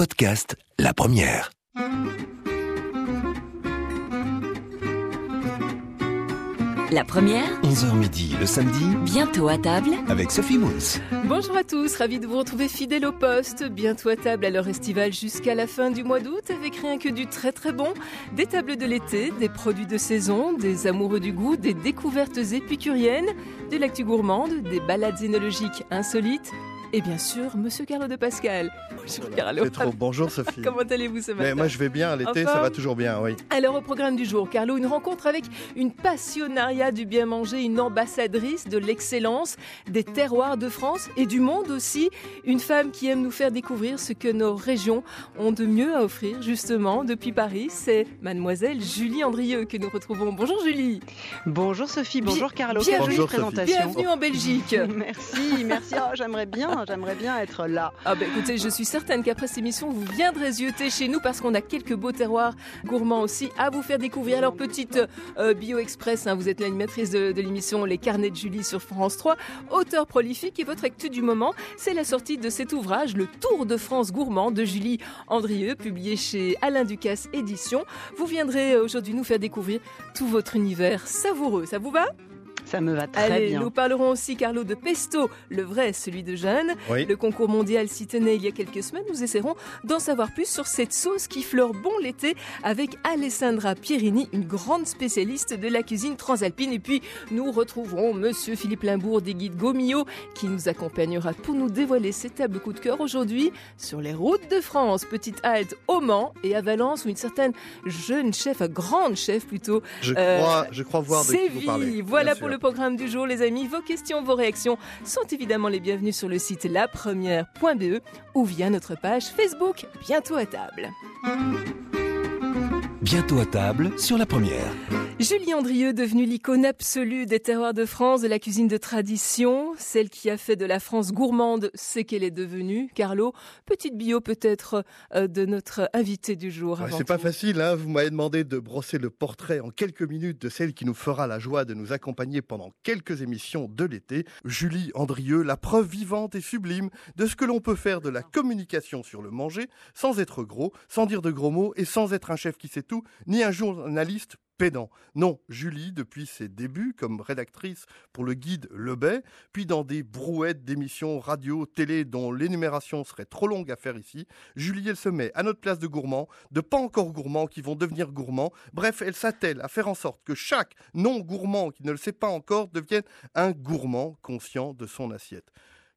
Podcast La Première. La première, 11h midi le samedi bientôt à table. avec Sophie Moons. Bonjour à tous, ravi de vous retrouver fidèle au poste, bientôt à table à l'heure estivale jusqu'à la fin du mois d'août avec rien que du très très bon, des tables de l'été, des produits de saison, des amoureux du goût, des découvertes épicuriennes, de l'actu gourmande, des balades énologiques insolites et bien sûr Monsieur Carlo de Pascal. Bonjour Carlo. C'est trop. Bonjour Sophie. Comment allez-vous ce matin Mais moi je vais bien, l'été ça va toujours bien, oui. Alors au programme du jour, Carlo, une rencontre avec une passionnariat du bien manger, une ambassadrice de l'excellence des terroirs de France et du monde aussi, une femme qui aime nous faire découvrir ce que nos régions ont de mieux à offrir justement depuis Paris. C'est mademoiselle Julie Andrieux que nous retrouvons. Bonjour Julie. Bonjour Sophie, bonjour Carlo. bienvenue. Bonjour, Sophie. présentation. Bienvenue en Belgique. Merci, merci. Oh, j'aimerais bien, j'aimerais bien être là. Ah ben écoutez, je suis certaine qu'après cette émission, vous viendrez zioter chez nous parce qu'on a quelques beaux terroirs gourmands aussi à vous faire découvrir. Alors petite euh, bio express, hein, vous êtes l'animatrice de, de l'émission Les Carnets de Julie sur France 3, auteur prolifique et votre actu du moment, c'est la sortie de cet ouvrage, Le Tour de France gourmand de Julie Andrieux, publié chez Alain Ducasse Éditions. Vous viendrez euh, aujourd'hui nous faire découvrir tout votre univers savoureux. Ça vous va? Ça me va très Allez, bien. nous parlerons aussi, Carlo, de pesto, le vrai, celui de Jeanne. Oui. Le concours mondial s'y tenait il y a quelques semaines. Nous essaierons d'en savoir plus sur cette sauce qui fleure bon l'été avec Alessandra Pierini, une grande spécialiste de la cuisine transalpine. Et puis, nous retrouverons Monsieur Philippe Limbourg des guides Gomillot qui nous accompagnera pour nous dévoiler ses tables coup de cœur aujourd'hui sur les routes de France. Petite halte au Mans et à Valence où une certaine jeune chef, grande chef plutôt, Je Euh, crois, je crois voir de qui vous Séville. parlez. Voilà pour le programme du jour, les amis. Vos questions, vos réactions sont évidemment les bienvenues sur le site lapremière.be ou via notre page Facebook. Bientôt à table. Bientôt à table sur La Première. Julie Andrieux, devenue l'icône absolue des terroirs de France, de la cuisine de tradition, celle qui a fait de la France gourmande ce qu'elle est devenue. Carlo, petite bio peut-être euh, de notre invité du jour. Ouais, c'est pas facile, hein. vous m'avez demandé de brosser le portrait en quelques minutes de celle qui nous fera la joie de nous accompagner pendant quelques émissions de l'été, Julie Andrieux, la preuve vivante et sublime de ce que l'on peut faire de la communication sur le manger sans être gros, sans dire de gros mots et sans être un chef qui sait ni un journaliste pédant. Non, Julie, depuis ses débuts comme rédactrice pour le guide Le Bay, puis dans des brouettes d'émissions radio, télé dont l'énumération serait trop longue à faire ici, Julie, elle se met à notre place de gourmand, de pas encore gourmands qui vont devenir gourmands. Bref, elle s'attelle à faire en sorte que chaque non-gourmand qui ne le sait pas encore devienne un gourmand conscient de son assiette.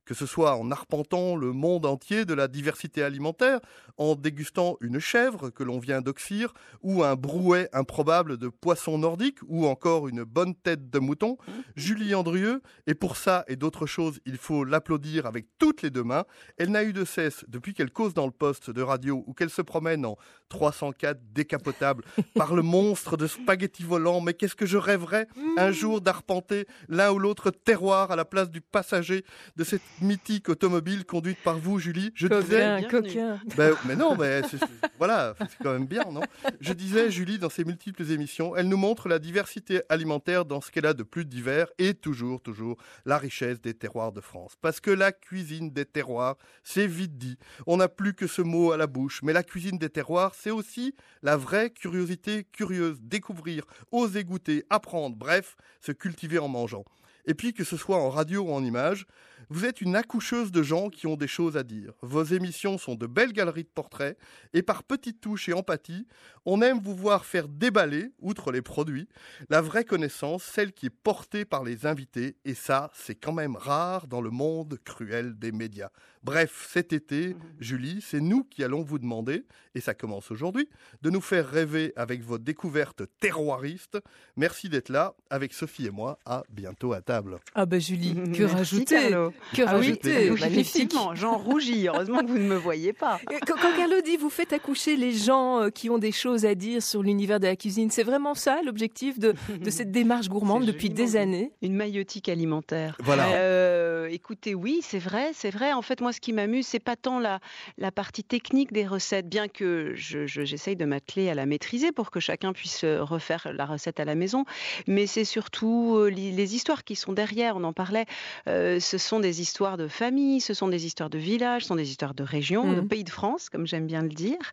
Que ce soit en arpentant le monde entier de la diversité alimentaire, en dégustant une chèvre que l'on vient d'oxyre, ou un brouet improbable de poisson nordique, ou encore une bonne tête de mouton, Julie Andrieux, et pour ça et d'autres choses, il faut l'applaudir avec toutes les deux mains, elle n'a eu de cesse, depuis qu'elle cause dans le poste de radio ou qu'elle se promène en 304 décapotable par le monstre de spaghetti volant, mais qu'est-ce que je rêverais un jour d'arpenter l'un ou l'autre terroir à la place du passager de cette mythique automobile conduite par vous, Julie. Je disais, Coquin, coquin. ben, mais non, mais c'est- c'est- voilà, c'est quand même bien, non? Je disais, Julie, dans ses multiples émissions, elle nous montre la diversité alimentaire dans ce qu'elle a de plus divers et toujours, toujours la richesse des terroirs de France. Parce que la cuisine des terroirs, c'est vite dit. On n'a plus que ce mot à la bouche, mais la cuisine des terroirs, c'est aussi la vraie curiosité curieuse, découvrir, oser goûter, apprendre, bref, se cultiver en mangeant. Et puis que ce soit en radio ou en image, vous êtes une accoucheuse de gens qui ont des choses à dire. Vos émissions sont de belles galeries de portraits et par petites touches et empathie, on aime vous voir faire déballer, outre les produits, la vraie connaissance, celle qui est portée par les invités et ça, c'est quand même rare dans le monde cruel des médias. Bref, cet été, Julie, c'est nous qui allons vous demander, et ça commence aujourd'hui, de nous faire rêver avec vos découvertes terroiristes. Merci d'être là avec Sophie et moi. À bientôt à table. Ah bah Julie, que Merci, rajouter Carlo. Que Ah rajouter oui, effectivement, j'en rougis. Heureusement que vous ne me voyez pas. Quand, quand Carlo dit vous faites accoucher les gens euh, qui ont des choses à dire sur l'univers de la cuisine, c'est vraiment ça l'objectif de, de cette démarche gourmande depuis des années Une maïotique alimentaire. Voilà. Euh, écoutez, oui, c'est vrai, c'est vrai. En fait, moi, ce qui m'amuse, c'est pas tant la, la partie technique des recettes, bien que je- je- j'essaye de m'atteler à la maîtriser pour que chacun puisse euh, refaire la recette à la maison, mais c'est surtout euh, les, les histoires qui sont derrière. On en parlait. Euh, ce sont des histoires de famille, ce sont des histoires de village, ce sont des histoires de région, de Mhm. pays de France, comme j'aime bien le dire,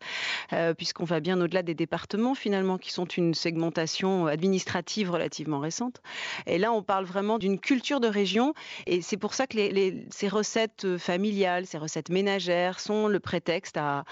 euh, puisqu'on va bien au-delà des départements finalement, qui sont une segmentation administrative relativement récente. Et là, on parle vraiment d'une culture de région, et c'est pour ça que les- les- ces recettes euh, familiales, ces recettes ménagères sont le prétexte à,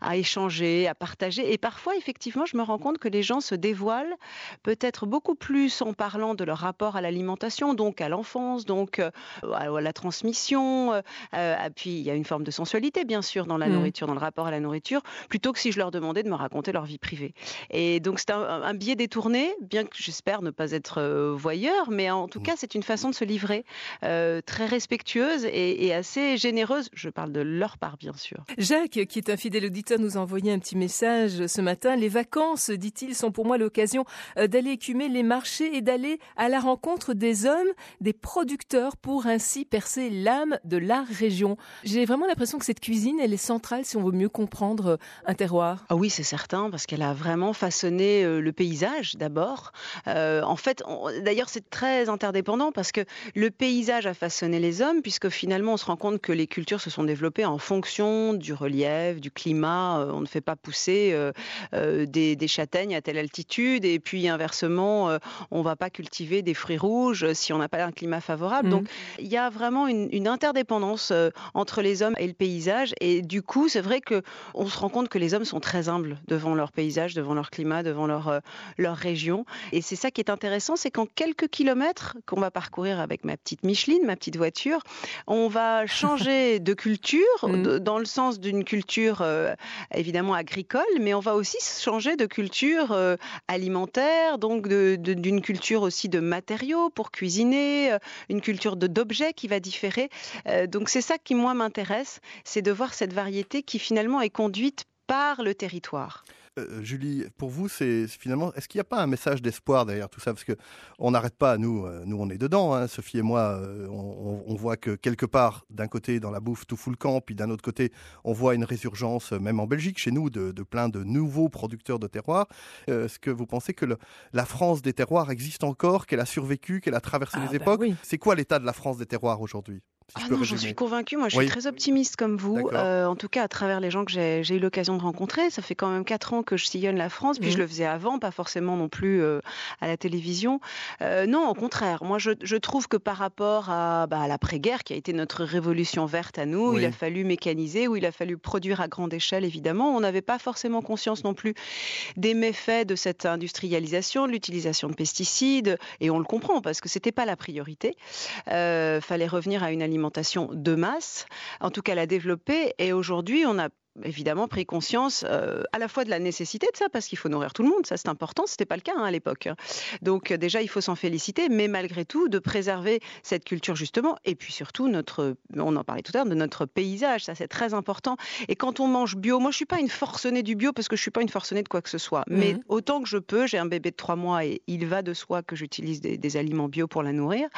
à échanger, à partager. Et parfois, effectivement, je me rends compte que les gens se dévoilent peut-être beaucoup plus en parlant de leur rapport à l'alimentation, donc à l'enfance, donc euh, à la transmission. euh, euh, puis il y a une forme de sensualité, bien sûr, dans la Mhm. nourriture, dans le rapport à la nourriture, plutôt que si je leur demandais de me raconter leur vie privée. Et donc c'est un, un biais détourné, bien que j'espère ne pas être voyeur, mais en tout Mhm. cas c'est une façon de se livrer euh, très respectueuse et, et assez généreuse. Je parle de leur part, bien sûr. Jacques, qui est un fidèle auditeur, nous a envoyé un petit message ce matin. Les vacances, dit-il, sont pour moi l'occasion euh, d'aller écumer les marchés et d'aller à la rencontre des hommes, des producteurs, pour ainsi percer l'âme de la région. J'ai vraiment l'impression que cette cuisine, elle est centrale si on veut mieux comprendre euh, un terroir. Ah oui, c'est certain, parce qu'elle a vraiment façonné euh, le paysage d'abord. Euh, en fait, on- d'ailleurs, c'est très interdépendant parce que le paysage a façonné les hommes, puisque finalement, on se rend compte que les cultures se sont développées en fonction du relief, du climat. Euh, on ne fait pas pousser euh, euh, des, des châtaignes à telle altitude, et puis inversement, on ne va pas cultiver des fruits rouges si on n'a pas un climat favorable. Mhm. Donc, il y a vraiment une, une interdépendance entre les hommes et le paysage, et du coup, c'est vrai que on se rend compte que les hommes sont très humbles devant leur paysage, devant leur climat, devant leur, euh, leur région. Et c'est ça qui est intéressant, c'est qu'en quelques kilomètres qu'on va parcourir avec ma petite Micheline, ma petite voiture, on va changer de culture, de- dans le sens d'une culture euh, évidemment agricole, mais on va aussi changer de culture euh, alimentaire, donc d'une culture aussi de matériaux pour cuisiner, euh, une culture de- d'objets qui va différer. Donc c'est ça qui, moi, m'intéresse, c'est de voir cette variété qui finalement est conduite par le territoire. Euh, Julie, pour vous, c'est finalement, est-ce qu'il n'y a pas un message d'espoir derrière tout ça? Parce que on n'arrête pas, nous, euh, nous on est dedans. hein, Sophie et moi, euh, on, voit que quelque part, d'un côté, dans la bouffe, tout fout le camp, puis d'un autre côté, on voit une résurgence, même en Belgique, chez nous, de, de plein de nouveaux producteurs de terroirs. Est-ce que vous pensez que le- la France des terroirs existe encore, qu'elle a survécu, qu'elle a traversé Ah, les bah époques? oui. C'est quoi l'état de la France des terroirs aujourd'hui? Si Ah non, j'en suis convaincue. Moi, je Oui. suis très optimiste comme vous. Euh, en tout cas, à travers les gens que j'ai eu l'occasion de rencontrer. Ça fait quand même quatre ans que je sillonne la France. Puis je le faisais avant, pas forcément non plus euh, à la télévision. Euh, non, au contraire. Moi, je, je trouve que par rapport à, bah, à l'après-guerre, qui a été notre révolution verte à nous, Oui. il a fallu mécaniser, où il a fallu produire à grande échelle, évidemment. On n'avait pas forcément conscience non plus des méfaits de cette industrialisation, de l'utilisation de pesticides, et on le comprend parce que c'était pas la priorité. Fallait revenir à une alimentation de masse, en tout cas la développer. Et aujourd'hui, on a évidemment pris conscience euh, à la fois de la nécessité de ça parce qu'il faut nourrir tout le monde, ça c'est important, c'était pas le cas hein, à l'époque. Donc euh, déjà il faut s'en féliciter, mais malgré tout de préserver cette culture justement et puis surtout notre, on en parlait tout à l'heure, de notre paysage, ça c'est très important. Et quand on mange bio, moi je suis pas une forcenée du bio parce que je suis pas une forcenée de quoi que ce soit, mais Mhm. autant que je peux, j'ai un bébé de trois mois et il va de soi que j'utilise des, des aliments bio pour la nourrir.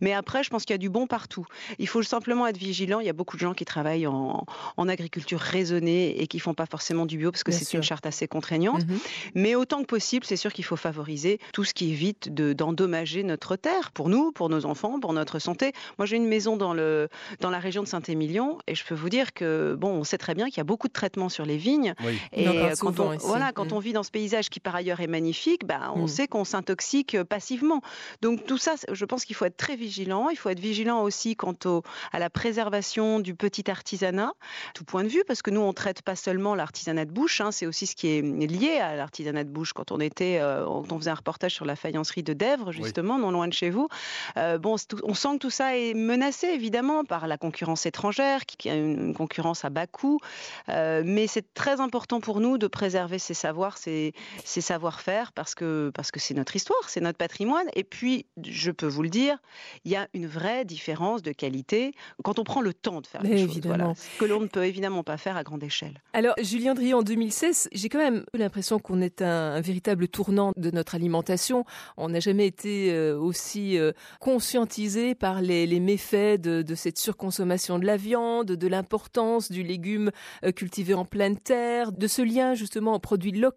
Mais après je pense qu'il y a du bon partout. Il faut simplement être vigilant. Il y a beaucoup de gens qui travaillent en, en agriculture raisonnée et qui font pas forcément du bio parce que c'est une charte assez contraignante. Mhm. Mais autant que possible, c'est sûr qu'il faut favoriser tout ce qui évite de- d'endommager notre terre pour nous, pour nos enfants, pour notre santé. Moi, j'ai une maison dans, le, dans la région de Saint-Émilion et je peux vous dire que, bon, on sait très bien qu'il y a beaucoup de traitements sur les vignes. Oui. Et euh, quand, souvent on, ici. voilà, quand Mm. on vit dans ce paysage qui par ailleurs est magnifique, ben, on Mm. sait qu'on s'intoxique euh, passivement. Donc tout ça, je pense qu'il faut être très vigilant. Il faut être vigilant aussi quant au, à la préservation du petit artisanat, tout point de vue, parce que nous, on traite pas seulement l'artisanat de bouche, hein, c'est aussi ce qui est lié à l'artisanat de bouche. Quand on était, euh, quand on faisait un reportage sur la faïencerie de Dèvres, justement, non loin de chez vous, euh, bon, on sent que tout ça est menacé évidemment par la concurrence étrangère, qui qui a une, une concurrence à bas coût. Euh, mais c'est très important pour nous de préserver ces savoirs, ces, ces savoir-faire, parce que parce que c'est notre histoire, c'est notre patrimoine. Et puis, je peux vous le dire, il y a une vraie différence de qualité quand on prend le temps de faire les choses. évidemment. Voilà. Ce que l'on ne peut évidemment pas faire à grande Alors, Julien Drieux, en 2016, j'ai quand même l'impression qu'on est un, véritable tournant de notre alimentation. On n'a jamais été euh, aussi euh, conscientisé par les, méfaits de, cette surconsommation de la viande, de l'importance du légume euh, cultivé en pleine terre, de ce lien justement aux produits locaux,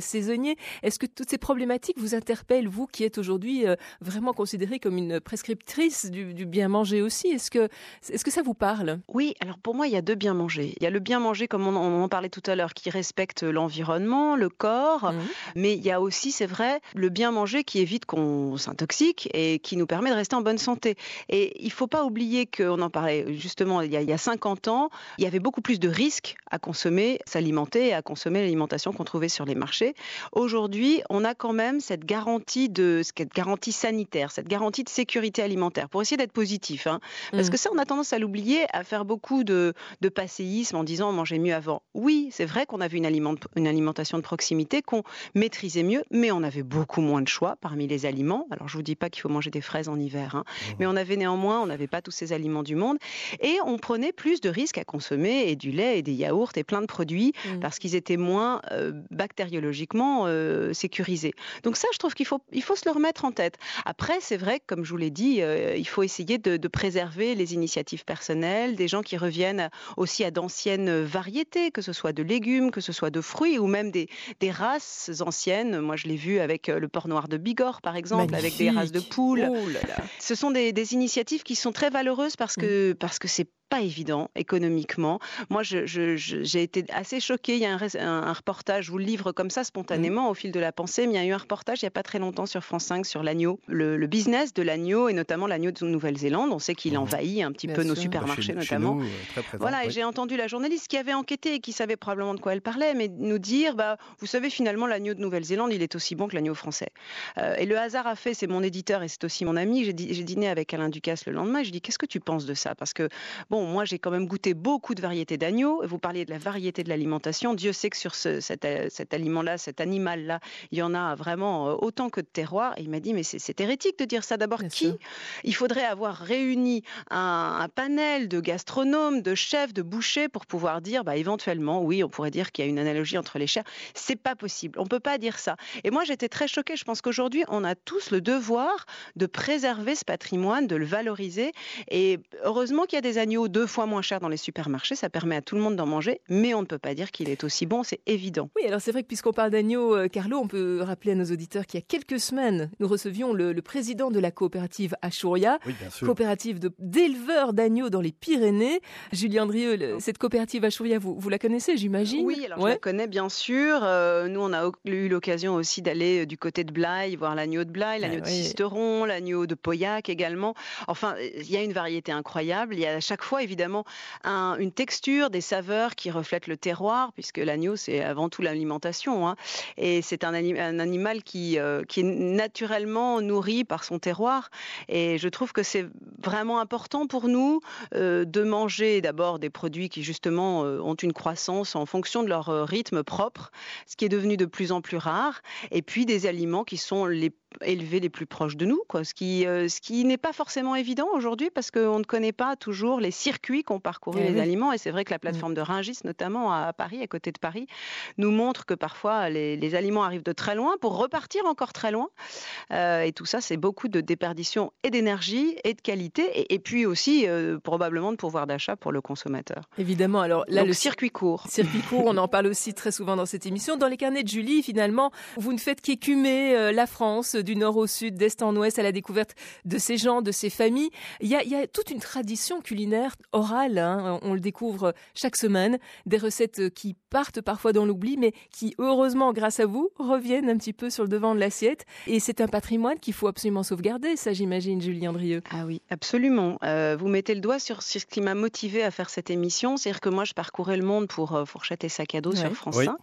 saisonniers. Est-ce que toutes ces problématiques vous interpellent, vous qui êtes aujourd'hui vraiment considérée comme une prescriptrice du, du bien manger aussi? Est-ce que, est-ce que ça vous parle? Oui, alors pour moi, il y a deux bien manger. Il y a le bien manger, comme on, en parlait tout à l'heure, qui respecte l'environnement, le corps, mmh. mais il y a aussi, c'est vrai, le bien manger qui évite qu'on s'intoxique et qui nous permet de rester en bonne santé. Et il ne faut pas oublier qu'on en parlait justement il y, a, il y a 50 ans, il y avait beaucoup plus de risques à consommer, s'alimenter et à consommer l'alimentation qu'on trouvait sur les marchés. Aujourd'hui, on a quand même cette garantie de cette garantie sanitaire, cette garantie de sécurité alimentaire, pour essayer d'être positif. Hein. Parce mmh. que ça, on a tendance à l'oublier, à faire beaucoup de, de passéisme en disant manger mieux avant. Oui, c'est vrai qu'on avait une, une alimentation de proximité qu'on maîtrisait mieux, mais on avait beaucoup moins de choix parmi les aliments. Alors je vous dis pas qu'il faut manger des fraises en hiver, hein, mmh. mais on avait néanmoins, on n'avait pas tous ces aliments du monde, et on prenait plus de risques à consommer et du lait et des yaourts et plein de produits mmh. parce qu'ils étaient moins euh, bactériologiquement euh, sécurisés. Donc ça, je trouve qu'il faut, il faut se le remettre en tête. Après, c'est vrai, comme je vous l'ai dit, euh, il faut essayer de, de préserver les initiatives personnelles, des gens qui reviennent aussi à d'anciennes variétés, que ce soit de légumes, que ce soit de fruits ou même des, des races anciennes. Moi, je l'ai vu avec euh, le porc noir de Bigorre, par exemple, avec des races de poules. Oh ce sont des, des, initiatives qui sont très valeureuses parce que, mmh. parce que c'est pas évident économiquement. Moi, j'ai je, été assez choquée. Il y a un, reportage, je vous le livre comme ça spontanément au fil de la pensée, mais il y a eu un reportage il n'y a pas très longtemps sur France 5 sur l'agneau, le, business de l'agneau et notamment l'agneau de Nouvelle-Zélande. On sait qu'il mmh. envahit un petit peu nos supermarchés notamment. Euh, voilà, et j'ai entendu la journaliste qui avait enquêté et qui savait probablement de quoi elle parlait, mais nous dire, bah, vous savez finalement l'agneau de Nouvelle-Zélande, il est aussi bon que l'agneau français. Euh, et le hasard a fait, c'est mon éditeur et c'est aussi mon ami. J'ai dîné avec Alain Ducasse le lendemain et je dis qu'est-ce que tu penses de ça? Parce que bon, Bon, moi, j'ai quand même goûté beaucoup de variétés d'agneaux. Vous parliez de la variété de l'alimentation. Dieu sait que sur ce, cet, euh, cet aliment-là, cet animal-là, il y en a vraiment euh, autant que de terroirs. Et il m'a dit, mais c'est hérétique de dire ça. D'abord, qui Il faudrait avoir réuni un, un, panel de gastronomes, de chefs, de bouchers pour pouvoir dire, bah, éventuellement, oui, on pourrait dire qu'il y a une analogie entre les chairs. C'est pas possible. On peut pas dire ça. Et moi, j'étais très choquée. Je pense qu'aujourd'hui, on a tous le devoir de préserver ce patrimoine, de le valoriser. Et heureusement qu'il y a des agneaux deux fois moins cher dans les supermarchés. Ça permet à tout le monde d'en manger, mais on ne peut pas dire qu'il est aussi bon, c'est évident. Oui, alors c'est vrai que puisqu'on parle d'agneau, euh, Carlo, on peut rappeler à nos auditeurs qu'il y a quelques semaines, nous recevions le, président de la coopérative Achouria, coopérative d'éleveurs d'agneaux dans les Pyrénées. Julien Drieux, cette coopérative Achouria, vous, vous la connaissez, j'imagine Oui, alors je la connais bien sûr. Euh, nous, on a eu l'occasion aussi d'aller euh, du côté de Blaye, voir l'agneau de Blaye, l'agneau ah de Sisteron, l'agneau de Pauillac également. Enfin, il y a une variété incroyable. Il y a à chaque fois évidemment une texture, des saveurs qui reflètent le terroir, puisque l'agneau c'est avant tout l'alimentation, hein. et c'est un, animal qui, euh, qui est naturellement nourri par son terroir. Et je trouve que c'est vraiment important pour nous euh, de manger d'abord des produits qui justement euh, ont une croissance en fonction de leur rythme propre, ce qui est devenu de plus en plus rare, et puis des aliments qui sont les élevés les plus proches de nous, quoi. ce qui, ce qui n'est pas forcément évident aujourd'hui parce qu'on ne connaît pas toujours les circuits qu'ont parcouru eh les aliments. Et c'est vrai que la plateforme mm. de Ringis, notamment à Paris, à côté de Paris, nous montre que parfois les, aliments arrivent de très loin pour repartir encore très loin. Euh, et tout ça, c'est beaucoup de déperdition et d'énergie et de qualité. Et, puis aussi, euh, probablement, de pouvoir d'achat pour le consommateur. Évidemment. Alors là, le circuit court. Circuit court, on en parle aussi très souvent dans cette émission. Dans les carnets de Julie, finalement, vous ne faites qu'écumer euh, la France du nord au sud, d'est en ouest, à la découverte de ces gens, de ces familles. Il y a, il y a toute une tradition culinaire orale, hein, on le découvre chaque semaine, des recettes qui partent parfois dans l'oubli, mais qui, heureusement, grâce à vous, reviennent un petit peu sur le devant de l'assiette. Et c'est un patrimoine qu'il faut absolument sauvegarder, ça j'imagine, Julien Drieux. Ah oui, absolument. Euh, vous mettez le doigt sur, ce qui m'a motivé à faire cette émission, c'est-à-dire que moi je parcourais le monde pour euh, Fourchette et Sac à dos sur France 5,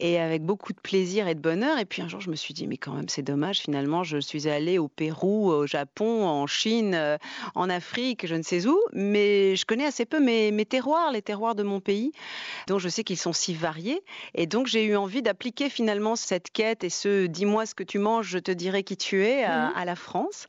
et avec beaucoup de plaisir et de bonheur. Et puis un jour je me suis dit, mais quand même c'est dommage, finalement je suis allée au Pérou, au Japon, en Chine, euh, en Afrique, je ne sais où, mais connais, je connais assez peu mes, mes terroirs, les terroirs de mon pays, dont je sais qu'ils sont si variés. Et donc, j'ai eu envie d'appliquer finalement cette quête et ce dis-moi ce que tu manges, je te dirai qui tu es à, à la France.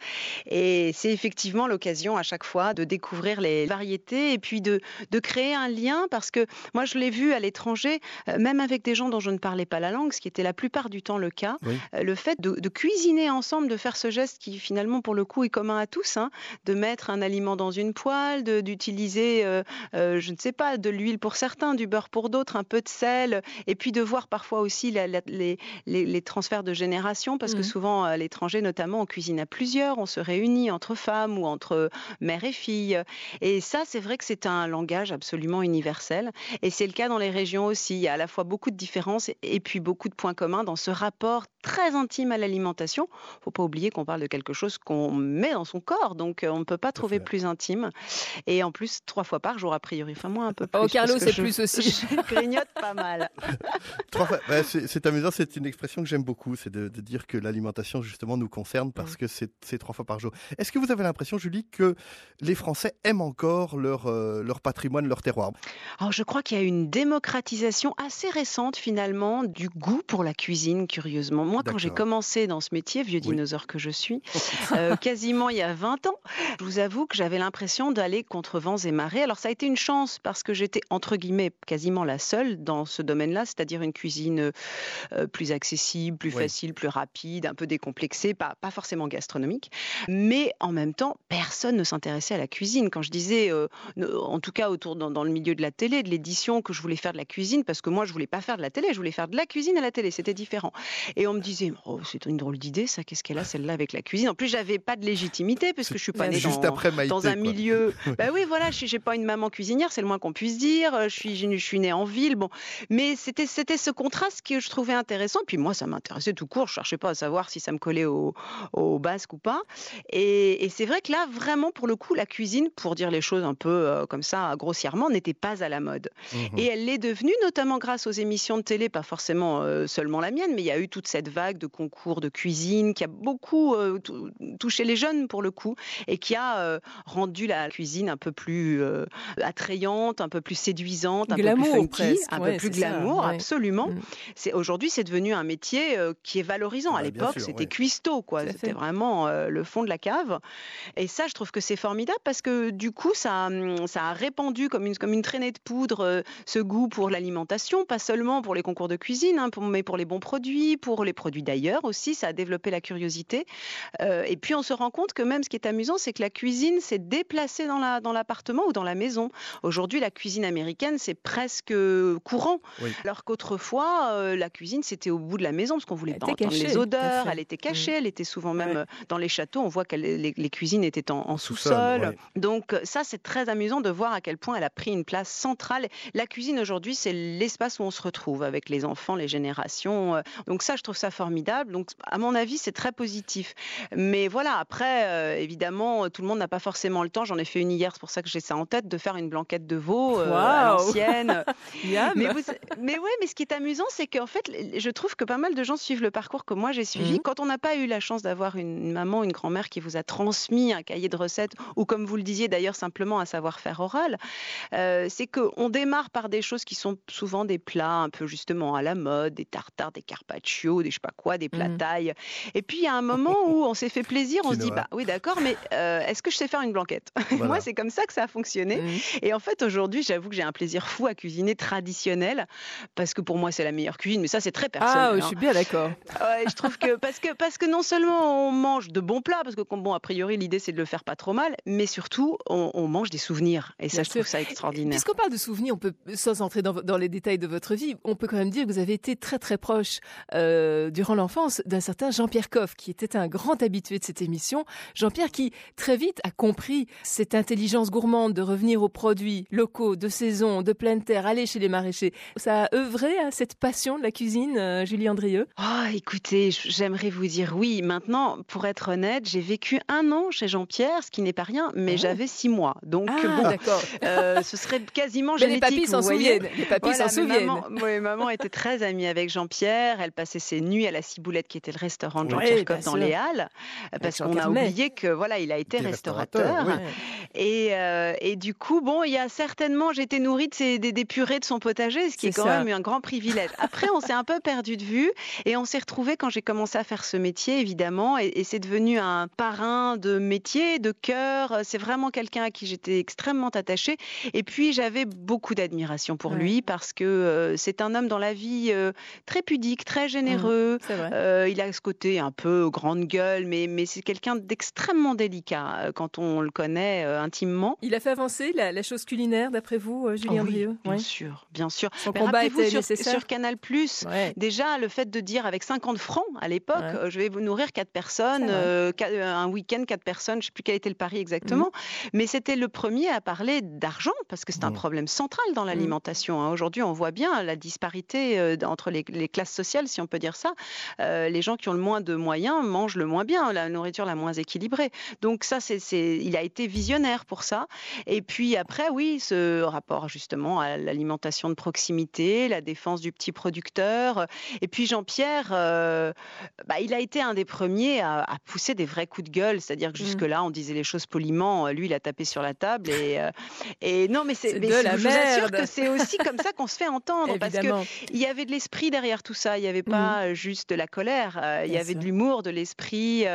Et c'est effectivement l'occasion à chaque fois de découvrir les variétés et puis de, de créer un lien parce que moi, je l'ai vu à l'étranger, euh, même avec des gens dont je ne parlais pas la langue, ce qui était la plupart du temps le cas. Oui. Euh, le fait de, de cuisiner ensemble, de faire ce geste qui finalement pour le coup est commun à tous, hein, de mettre un aliment dans une poêle, de- d'utiliser, euh, euh, je ne sais pas, de l'huile pour certains, du beurre pour d'autres, un peu de sel, et puis de voir parfois aussi la- la- les, les- les transferts de génération, parce que Mhm. souvent à l'étranger notamment, on cuisine à plusieurs, on se réunit entre femmes ou entre mère et fille. Et ça, c'est vrai que c'est un langage absolument universel. Et c'est le cas dans les régions aussi. Il y a à la fois beaucoup de différences et puis beaucoup de points communs dans ce rapport très intime à l'alimentation. faut pas oublier qu'on parle de quelque chose qu'on met dans son corps, donc euh, on ne peut pas trouver plus intime. Et en plus, trois fois par jour, a priori. Enfin, moi, un peu plus. Oh, Carlo, c'est je- plus aussi. Je grignote pas mal. Trois fois- bah, c'est amusant, c'est une expression que j'aime beaucoup, c'est de, de dire que l'alimentation justement nous concerne parce que c'est trois fois par jour. Est-ce que vous avez l'impression, Julie, que les Français aiment encore leur, euh, leur patrimoine, leur terroir? Alors, je crois qu'il y a une démocratisation assez récente finalement du goût pour la cuisine, curieusement. Moi, quand j'ai commencé dans ce métier, vieux Oui. dinosaure que je suis, euh, quasiment il y a 20 ans, je vous avoue que j'avais l'impression d'aller contre vents et marées. Alors, ça a été une chance parce que j'étais entre guillemets quasiment la seule dans ce domaine-là, c'est-à-dire une cuisine euh, plus accessible, plus facile, plus rapide, un peu décomplexée, pas, pas forcément gastronomique. Mais en même temps, personne ne s'intéressait à la cuisine. Quand je disais, euh, en tout cas autour dans, dans le milieu de la télé, de l'édition, que je voulais faire de la cuisine, parce que moi, je voulais pas faire de la télé, je voulais faire de la cuisine à la télé, c'était différent. Et on me disait, oh, c'est une drôle d'idée, ça, qu'est-ce qu'elle a celle-là avec la cuisine En plus, j'avais pas de légitimité, parce que je suis pas née Juste dans, après Maïté. dans un quoi. milieu. bah oui, voilà, je n'ai pas une maman cuisinière, c'est le moins qu'on puisse dire. euh, Je suis, je suis née en ville, bon. Mais c'était, ce contraste que je trouvais intéressant. Puis moi, ça m'intéressait tout court. Je cherchais pas à savoir si ça me collait au, au basque ou pas. Et, et c'est vrai que là, vraiment, pour le coup, la cuisine, pour dire les choses un peu euh, comme ça, grossièrement, n'était pas à la mode. Mhm. Et elle l'est devenue, notamment grâce aux émissions de télé, pas forcément euh, seulement la mienne, mais il y a eu toute cette vague de concours de cuisine qui a beaucoup euh, tou- touché les jeunes pour le coup et qui a rendu la cuisine un peu plus euh, attrayante, un peu plus séduisante, un Glamour, peu plus funky, presque. un Ouais, peu plus ça, glamour, ouais. absolument. Mm. C'est aujourd'hui c'est devenu un métier euh, qui est valorisant. Bah, à bien l'époque, c'était ouais. cuistot quoi, c'était vraiment euh, le fond de la cave. Et ça, je trouve que c'est formidable parce que du coup, ça, hum, ça a répandu comme une, comme une traînée de poudre euh, ce goût pour l'alimentation, pas seulement pour les concours de cuisine, hein, pour- mais pour les bons produits, pour les produits d'ailleurs aussi. Ça a développé la curiosité. Euh, et puis, on se rend compte que même ce qui est amusant, c'est que la cuisine s'est déplacée dans la- dans l'appartement ou dans la maison. Aujourd'hui, la cuisine américaine, c'est presque courant. Oui. Alors qu'autrefois, euh, la cuisine, c'était au bout de la maison parce qu'on voulait Elle pas entendre cachée, les odeurs. Elle était cachée. Elle était souvent même Ouais. euh, dans les châteaux. On voit que les, les cuisines étaient en, en Sous-sol, ouais. Donc euh, ça, c'est très amusant de voir à quel point elle a pris une place centrale. La cuisine aujourd'hui, c'est l'espace où on se retrouve avec les enfants, les générations. euh, Donc ça, je trouve ça formidable. Donc à mon avis, c'est très positif. Mais voilà, après, euh, évidemment, euh, tout le monde n'a pas forcément le temps. J'en ai fait une hier, c'est pour ça que j'ai ça en tête, de faire une blanquette de veau euh, à l'ancienne. Mais, vous- mais ouais, mais ce qui est amusant, c'est qu'en fait, je trouve que pas mal de gens suivent le parcours que moi j'ai suivi. Mhm. Quand on n'a pas eu la chance d'avoir une maman, une grand-mère qui vous a transmis un cahier de recettes, ou comme vous le disiez d'ailleurs, simplement un savoir-faire oral, euh, c'est qu'on démarre par des choses qui sont souvent des plats un peu justement à la mode, des tartares, des carpaccio, des je sais pas quoi, des plats Mhm. taille. Et puis il y a un moment où on s'est fait plaisir, on se dit, bah oui d'accord, mais euh, est-ce que je sais faire une blanquette? Voilà. Moi, c'est comme ça que ça a fonctionné. Mm. Et en fait, aujourd'hui, j'avoue que j'ai un plaisir fou à cuisiner traditionnel parce que pour moi, c'est la meilleure cuisine. Mais ça, c'est très personnel. Ah, je hein. suis bien d'accord. Ouais, je trouve que parce que parce que non seulement on mange de bons plats, parce que bon, a priori, l'idée c'est de le faire pas trop mal, mais surtout on, on mange des souvenirs. Et ça, Bien je trouve ça extraordinaire. Puisqu'on parle de souvenirs, on peut, sans entrer dans, dans les détails de votre vie, on peut quand même dire que vous avez été très très proche euh, durant l'enfance d'un certain Jean-Pierre Coff, qui était un grand habitué de cette émission. Jean-Pierre qui très vite a compris cette intelligence gourmande de revenir aux produits locaux, de saison, de pleine terre, aller chez les maraîchers. Ça a œuvré à cette passion de la cuisine, euh, Julie Andrieux Oh, écoutez, j'aimerais vous dire oui. Maintenant, pour être honnête, j'ai vécu un an chez Jean-Pierre, ce qui n'est pas rien, mais Oh. j'avais six mois. Donc Ah, bon, d'accord. euh, ce serait quasiment Mais les génétique. papis vous s'en souviennent. Les papis Voilà, s'en souviennent. Maman, oui, maman était très amie avec Jean-Pierre. Elle passait ses nuits Nuit à la ciboulette, qui était le restaurant de Jean Oui, Kirchhoff bien dans sûr. les Halles, parce Jean qu'on a oublié que voilà, il a été restaurateur. Et, euh, et du coup, bon, il y a certainement, j'ai été nourrie de ces, des, des purées de son potager, ce qui est, quand ça. même un grand privilège. Après, on s'est un peu perdu de vue et on s'est retrouvé quand j'ai commencé à faire ce métier, évidemment, et, et c'est devenu un parrain de métier, de cœur. C'est vraiment quelqu'un à qui j'étais extrêmement attachée. Et puis, j'avais beaucoup d'admiration pour Ouais. lui parce que euh, c'est un homme dans la vie euh, très pudique, très généreux. Vrai. Euh, il a ce côté un peu grande gueule, mais, mais c'est quelqu'un d'extrêmement délicat quand on le connaît euh, Il a fait avancer la, la chose culinaire, d'après vous, euh, Julien Oh oui, Drieux bien Oui. sûr, bien sûr. Son Mais combat était sur, sur Canal+, Ouais. Déjà, le fait de dire avec 50 francs à l'époque, Ouais. euh, je vais vous nourrir quatre personnes, euh, un week-end quatre personnes, je ne sais plus quel était le pari exactement, Mhm. mais c'était le premier à parler d'argent parce que c'est un Mhm. problème central dans l'alimentation. hein. Aujourd'hui, on voit bien la disparité entre les, les classes sociales, si on peut dire ça. Les gens qui ont le moins de moyens mangent le moins bien, la nourriture la moins équilibrée. Donc ça, c'est- il a été visionnaire pour ça. Et puis après, oui, ce rapport justement à l'alimentation de proximité, la défense du petit producteur. Et puis Jean-Pierre, euh, bah, il a été un des premiers à, à pousser des vrais coups de gueule. C'est-à-dire que Mm. jusque-là, on disait les choses poliment. Lui, il a tapé sur la table. Et, euh, et non, mais c'est, mais de la je vous assure que c'est aussi comme ça qu'on se fait entendre. parce que Évidemment. il y avait de l'esprit derrière tout ça. Il n'y avait pas euh, juste de la colère. euh, il y avait sûr. de l'humour, de l'esprit.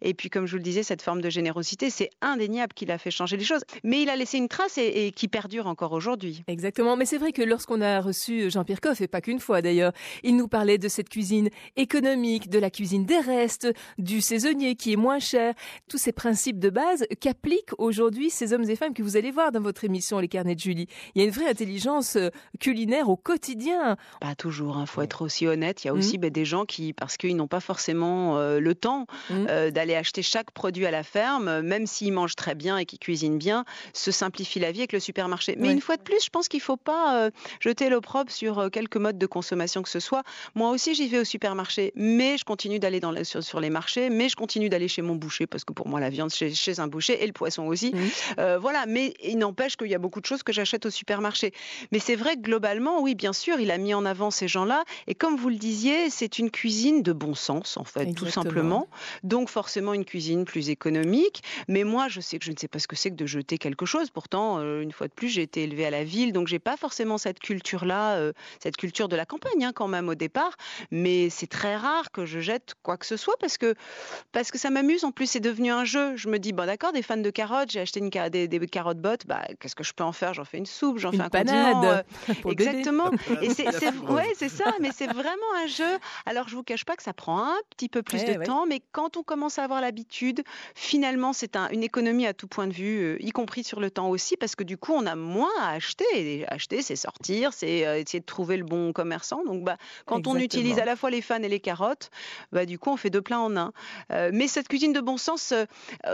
et puis, comme je vous le disais, cette forme de générosité, c'est indéniable qu'il a fait changer les choses. Mais il a laissé une trace et, et qui perdure encore aujourd'hui. Exactement, mais c'est vrai que lorsqu'on a reçu Jean-Pierre Coff, et pas qu'une fois d'ailleurs, il nous parlait de cette cuisine économique, de la cuisine des restes, du saisonnier qui est moins cher, tous ces principes de base qu'appliquent aujourd'hui ces hommes et femmes que vous allez voir dans votre émission Les Carnets de Julie. Il y a une vraie intelligence euh, culinaire au quotidien. Pas toujours, il faut être aussi honnête. Il y a Mhm. aussi ben, des gens qui, parce qu'ils n'ont pas forcément euh, le temps Mhm. euh, d'aller acheter chaque produit à la ferme, même s'ils mangent très bien et qu'ils cuisinent bien, se simplifient la vie avec le supermarché. Mais Ouais. une fois de plus, je pense qu'il ne faut pas euh, jeter l'opprobre sur euh, quelque mode de consommation que ce soit. Moi aussi, j'y vais au supermarché, mais je continue d'aller dans les- sur, sur les marchés, mais je continue d'aller chez mon boucher, parce que pour moi, la viande, chez, chez un boucher et le poisson aussi. Euh, voilà, mais il n'empêche qu'il y a beaucoup de choses que j'achète au supermarché. Mais c'est vrai que globalement, oui, bien sûr, il a mis en avant ces gens-là. Et comme vous le disiez, c'est une cuisine de bon sens, en fait, tout simplement. Donc forcément une cuisine plus économique. Mais moi, je sais que je ne sais pas ce que c'est que de jeter quelque chose. Pourtant, euh, une fois de plus, j'ai été élevée à la ville, donc j'ai pas forcément cette culture-là, euh, cette culture de la campagne hein, quand même au départ. Mais c'est très rare que je jette quoi que ce soit parce que parce que ça m'amuse. En plus, c'est devenu un jeu. Je me dis bon d'accord, des fans de carottes, j'ai acheté une ca- des, des carottes bottes. Bah qu'est-ce que je peux en faire? J'en fais une soupe, j'en fais un condiment. panade euh, pour. Exactement. Et c'est, ouais, c'est ça, mais c'est vraiment un jeu. Alors, je vous cache pas que ça prend un petit peu plus Ouais, de ouais. temps, mais quand on commence à avoir l'habitude, finalement, c'est un- une économie à tout point de vue, euh, y compris sur le temps aussi, parce que du coup, on a moins à acheter. Et acheter, c'est sortir, c'est euh, essayer de trouver le bon commerçant. Donc, bah, quand on utilise à la fois les fans et les carottes, bah, du coup, on fait deux plats en un. Euh, mais cette cuisine de bon sens, euh,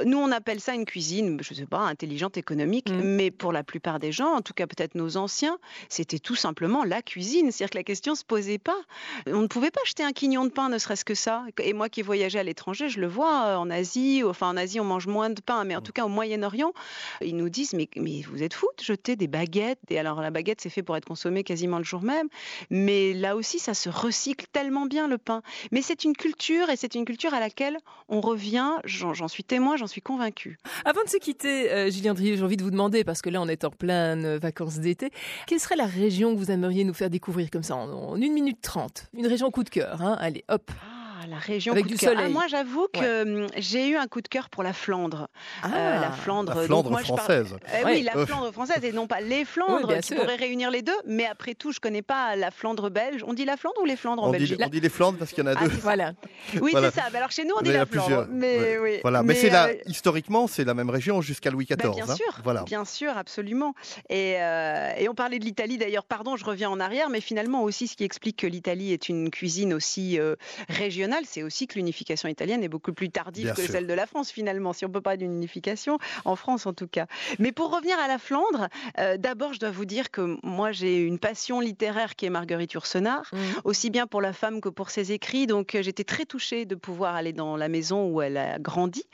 nous, on appelle ça une cuisine, je sais pas, intelligente, économique, Mm. mais pour la plupart des gens, en tout cas peut-être nos anciens, c'était tout simplement la cuisine. C'est-à-dire que la question se posait pas. On ne pouvait pas acheter un quignon de pain, ne serait-ce que ça. Et moi qui ai voyagé à l'étranger, je le vois en Asie. Enfin, en Asie, on mange moins de pain, mais en tout cas au Moyen-Orient, ils nous disent mais, mais vous êtes fous de jeter des baguettes? Et alors la baguette, c'est fait pour être consommée quasiment le jour même. Mais là aussi, ça se recycle tellement bien le pain. Mais c'est une culture et c'est une culture à laquelle on revient. J'en suis témoin, j'en suis convaincue. Avant de se quitter, euh, Julien Drieux, j'ai envie de vous demander, parce que là on est en pleine euh, vacances d'été, quelle serait la région que vous aimeriez nous faire découvrir comme ça en, en une minute trente? Une région coup de cœur, hein? Allez, hop Ah, la région Avec coup de du cœur. soleil. Ah, moi, j'avoue que hum, j'ai eu un coup de cœur pour la Flandre. ah, Euh, la Flandre. La donc Flandre moi, je parle- française. Eh Ouais. Oui, la Euh. Flandre française et non pas les Flandres Oui, qui sûr. pourraient réunir les deux. Mais après tout, je connais pas la Flandre belge. On dit la Flandre ou les Flandres en On dit, Belgique? on dit les Flandres parce qu'il y en a Ah, deux. Voilà. Oui, Voilà. c'est ça. Mais alors chez nous, on Mais dit a la Flandre. Mais Ouais. oui. Voilà, mais, c'est euh, la, historiquement, c'est la même région jusqu'à Louis XIV. Bah, bien hein. sûr, Voilà. bien sûr, absolument. Et, euh, et on parlait de l'Italie d'ailleurs, pardon, je reviens en arrière, mais finalement aussi ce qui explique que l'Italie est une cuisine aussi euh, régionale c'est aussi que l'unification italienne est beaucoup plus tardive Bien que sûr. celle de la France finalement, si on peut parler d'une unification en France en tout cas. Mais pour revenir à la Flandre, euh, d'abord je dois vous dire que moi j'ai une passion littéraire qui est Marguerite Yourcenar, Mhm. aussi bien pour la femme que pour ses écrits. Donc euh, j'étais très touchée de pouvoir aller dans la maison où elle a grandi,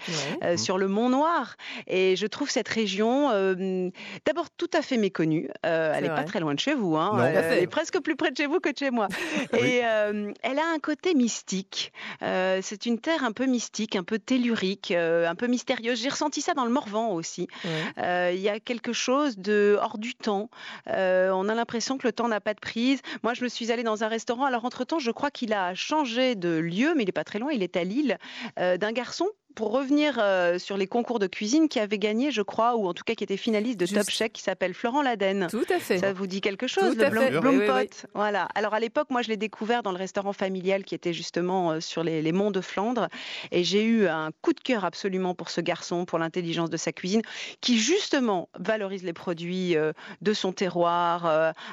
euh, Mhm. sur le Mont Noir. Et je trouve cette région euh, d'abord tout à fait méconnue. Euh, elle n'est pas très loin de chez vous. Hein. Non. Euh, elle est presque plus près de chez vous que de chez moi. Oui. Et euh, elle a un côté mystique. Euh, c'est une terre un peu mystique, un peu tellurique, euh, un peu mystérieuse. J'ai ressenti ça dans le Morvan aussi. Ouais. Euh, Il y a quelque chose de hors du temps. On a l'impression que le temps n'a pas de prise. Moi, je me suis allée dans un restaurant. Alors, entre-temps, je crois qu'il a changé de lieu, mais il n'est pas très loin. Il est à Lille, d'un garçon. Pour revenir euh, sur les concours de cuisine qui avait gagné, je crois, ou en tout cas qui était finaliste de Juste. Top Chef, qui s'appelle Florent Laden. Tout à fait. Ça vous dit quelque chose, Tout le fait. Blom- Oui, oui, oui. Voilà. Alors à l'époque, moi, je l'ai découvert dans le restaurant familial qui était justement euh, sur les, les monts de Flandre, et j'ai eu un coup de cœur absolument pour ce garçon, pour l'intelligence de sa cuisine, qui justement valorise les produits euh, de son terroir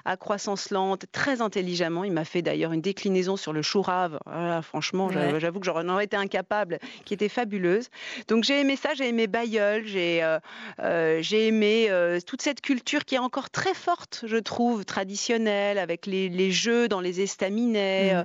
à croissance lente, très intelligemment. Il m'a fait d'ailleurs une déclinaison sur le chou rave. Voilà, franchement, Ouais. j'avoue que j'en aurais été incapable, qui était Donc j'ai aimé ça, j'ai aimé Bayeul, j'ai euh, euh, j'ai aimé euh, toute cette culture qui est encore très forte, je trouve, traditionnelle, avec les, les jeux dans les estaminets, euh,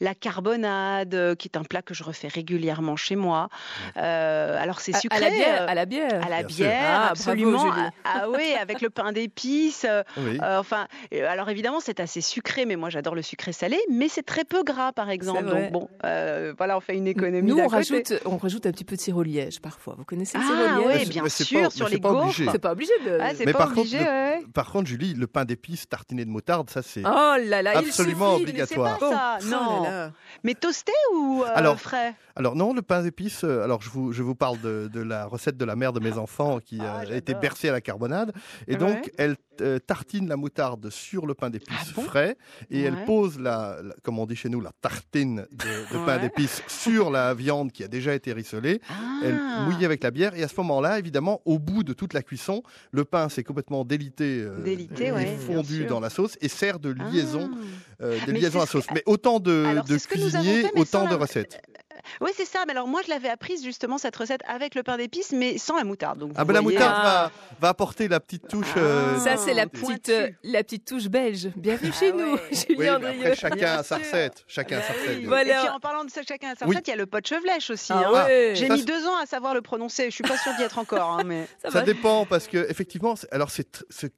la carbonade, qui est un plat que je refais régulièrement chez moi. Alors c'est sucré. à la bière, à la bière. à la bière, Ah, absolument. Ah, ah oui, avec le pain d'épices. Oui. enfin, alors évidemment, c'est assez sucré, mais moi j'adore le sucré salé, mais c'est très peu gras, par exemple. Donc bon, voilà, on fait une économie. Nous, on côté. rajoute, on rajoute un petit peu de sirop liège parfois. Vous connaissez le sirop Ah liège oui, bien Mais c'est sûr, pas- sur mais les c'est pas obligé. gaufres. C'est pas obligé de. Ah, c'est Mais pas par contre, le-. Par contre, Julie, le pain d'épices tartiné de moutarde, ça c'est. Oh là là, il Absolument suffit. obligatoire. Mais c'est pas ça, Oh non. là là. Mais toasté ou euh, Alors, frais? Alors non, le pain d'épices, euh, alors je vous, je vous parle de, de la recette de la mère de mes enfants qui Ah, euh, a j'adore. été bercée à la carbonade. Et Ouais. donc, elle euh, tartine la moutarde sur le pain d'épices Ah bon? frais et elle pose, la, la- comme on dit chez nous, la tartine de, de pain d'épices sur la viande qui a déjà été rissolée. Elle Ah. mouille avec la bière et à ce moment-là, évidemment, au bout de toute la cuisson, le pain s'est complètement délité, euh, Délité, ouais, fondu dans la sauce et sert de liaison, Ah. euh, de liaison à ce sauce. que- Mais autant de, Alors, cuisiniers, fait, autant de la- recettes. Oui, c'est ça. Mais alors moi, je l'avais apprise justement cette recette avec le pain d'épices, mais sans la moutarde. Donc, Ah ben la voyez, moutarde Ah. va, va apporter la petite touche. euh, Ah. Ça, c'est la petite, euh, la petite touche belge. Bienvenue chez Ah nous, ouais. Julien Oui, après chacun Bien a sa recette. Chacun a sa Bah recette. oui. Voilà. Et puis en parlant de ça, chacun a sa recette, il y a le pot de chevelèche aussi. Ah hein. ouais. J'ai mis deux ans à savoir le prononcer. Je suis pas sûre d'y être encore, hein, mais Ça dépend parce que effectivement, alors ce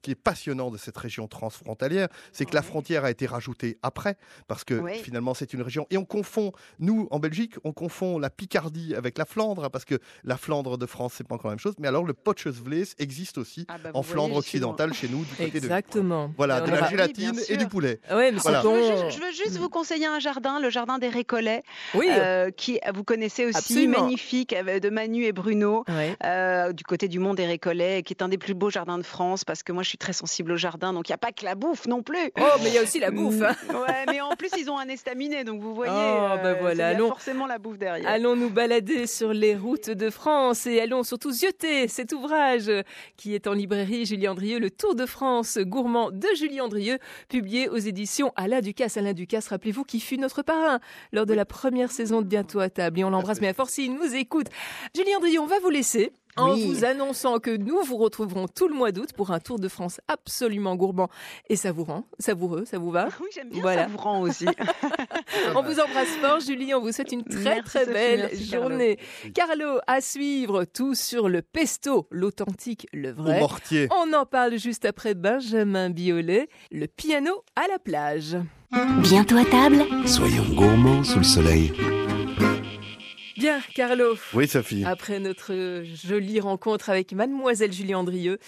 qui est passionnant de cette région transfrontalière, c'est que la frontière a été rajoutée après parce que finalement c'est une région et on confond nous en Belgique, on confond la Picardie avec la Flandre hein, parce que la Flandre de France c'est pas encore la même chose, mais alors le Potchesvlees existe aussi Ah bah, en Flandre occidentale chez nous du côté de Exactement. voilà, Et on de la Oui, gélatine et du poulet. Ouais, mais c'est Voilà. Je veux, juste, je veux juste vous conseiller un jardin, le jardin des Récollets, Oui. euh, qui vous connaissez aussi, Absolument. magnifique, avec- de Manu et Bruno. Ouais. euh, du côté du Mont des Récollets, qui est un des plus beaux jardins de France, parce que moi je suis très sensible au jardin, donc il n'y a pas que la bouffe non plus. Oh, mais il y a aussi la bouffe. hein. Mm, Ouais, mais en plus ils ont un estaminet, donc vous voyez, Oh, bah euh, voilà, il y a allons- forcément la bouffe derrière. Allons nous balader sur les routes de France et allons surtout zioter cet ouvrage qui est en librairie Julien Andrieux, Le Tour de France gourmand de Julien Andrieux, publié aux éditions Alain Ducasse. Alain Ducasse, rappelez-vous, qui fut notre parrain lors de la première saison de Bientôt à table. Et on l'embrasse, mais à force, il nous écoute. Julien Andrieux, on va vous laisser. En Oui. vous annonçant que nous vous retrouverons tout le mois d'août pour un Tour de France absolument gourmand et savourant, savoureux, ça vous va? Oui, j'aime bien Voilà. ça vous rend aussi. On vous embrasse fort, Julie. On vous souhaite une très Merci, très Sophie. belle Merci, journée. Carlo, à suivre tout sur le pesto, l'authentique, le Au vrai. mortier. On en parle juste après Benjamin Biolay, le piano à la plage. Bientôt à table Soyons gourmands sous le soleil. Bien, Carlo. Oui, Sophie. Après notre jolie rencontre avec Mademoiselle Julie Andrieux,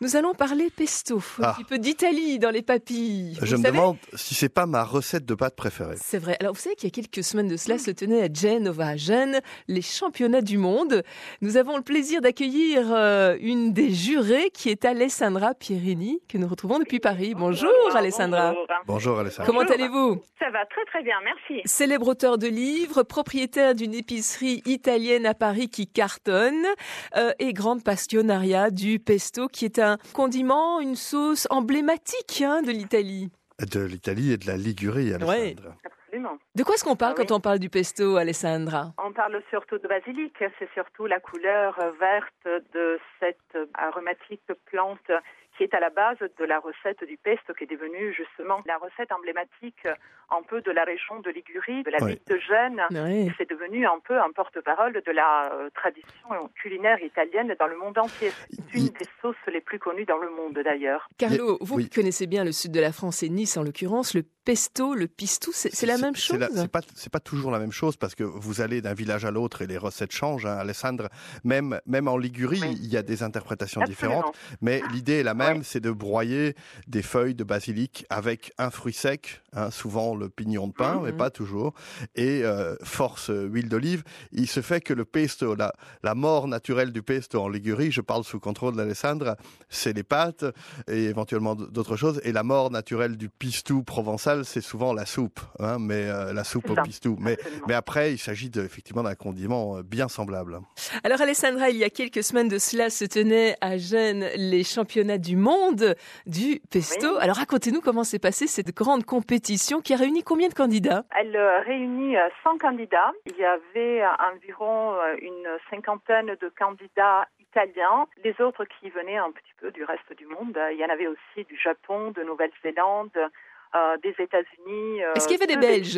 nous allons parler pesto, un Ah. petit peu d'Italie dans les papilles. Je Vous me savez demande si c'est pas ma recette de pâtes préférée. C'est vrai. Alors, vous savez qu'il y a quelques semaines de cela se tenaient à Genova, à Gênes, les championnats du monde. Nous avons le plaisir d'accueillir euh, une des jurées qui est Alessandra Pierini, que nous retrouvons depuis Paris. Bonjour, Alessandra. Bonjour. Bonjour Alessandra. Comment allez-vous? Ça va très très bien, merci. Célèbre auteur de livres, propriétaire d'une épicerie italienne à Paris qui cartonne euh, et grande passionnariat du pesto qui est un condiment, une sauce emblématique hein, de l'Italie. De l'Italie et de la Ligurie, Alessandra. Absolument. absolument. De quoi est-ce qu'on parle Ah oui. quand on parle du pesto, Alessandra? On parle surtout de basilic, c'est surtout la couleur verte de cette aromatique plante qui est à la base de la recette du pesto qui est devenue justement la recette emblématique un peu de la région de Ligurie, de la Oui. ville de Gênes. Oui. C'est devenu un peu un porte-parole de la euh, tradition culinaire italienne dans le monde entier. C'est une des sauces les plus connues dans le monde d'ailleurs. Carlo, vous oui. qui connaissez bien le sud de la France et Nice en l'occurrence, le pesto, le pistou, c'est la même chose C'est pas, pas toujours la même chose parce que vous allez d'un village à l'autre et les recettes changent. Hein, Alessandre, même, même en Ligurie, Oui. il y a des interprétations Absolument. différentes. Mais l'idée est la même, c'est de broyer des feuilles de basilic avec un fruit sec, hein, souvent le pignon de pain, mais Mhm. pas toujours, et euh, force euh, huile d'olive. Il se fait que le pesto, la, la mort naturelle du pesto en Ligurie, je parle sous contrôle d'Alessandre, c'est les pâtes et éventuellement d'autres choses. Et la mort naturelle du pistou provençal, c'est souvent la soupe, hein, mais euh, la soupe au pistou. Mais, après, il s'agit de, effectivement d'un condiment euh, bien semblable. Alors Alessandra, il y a quelques semaines de cela se tenaient à Gênes les championnats du monde du pesto. Oui. Alors racontez-nous comment s'est passée cette grande compétition qui a réuni combien de candidats? Elle euh, réunit euh, 100 candidats. Il y avait environ une cinquantaine de candidats italiens. Les autres qui venaient un petit peu du reste du monde. Il y en avait aussi du Japon, de Nouvelle-Zélande, des États-Unis. euh, Est-ce qu'il y avait des de Belges.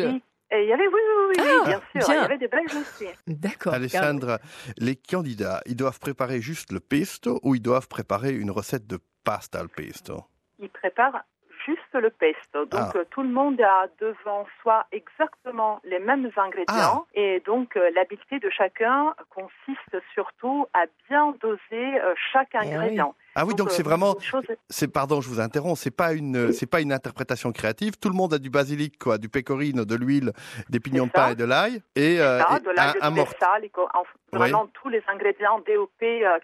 Et il y avait, oui, oui, oui, oui, Ah, bien sûr. bien. Il y avait des Belges aussi. D'accord. Alessandra, les candidats, ils doivent préparer juste le pesto ou ils doivent préparer une recette de pasta al pesto? Ils préparent juste le pesto. Donc Ah. euh, tout le monde a devant soi exactement les mêmes ingrédients. Ah. Et donc euh, l'habileté de chacun consiste surtout à bien doser euh, chaque oui. ingrédient. Ah oui, donc c'est vraiment, c'est pardon, je vous interromps, c'est pas une, c'est pas une interprétation créative. Tout le monde a du basilic, quoi, du pecorino, de l'huile, des pignons de pain et de l'ail, et, euh, ça, et de l'ail, un, un mort- tous les ingrédients DOP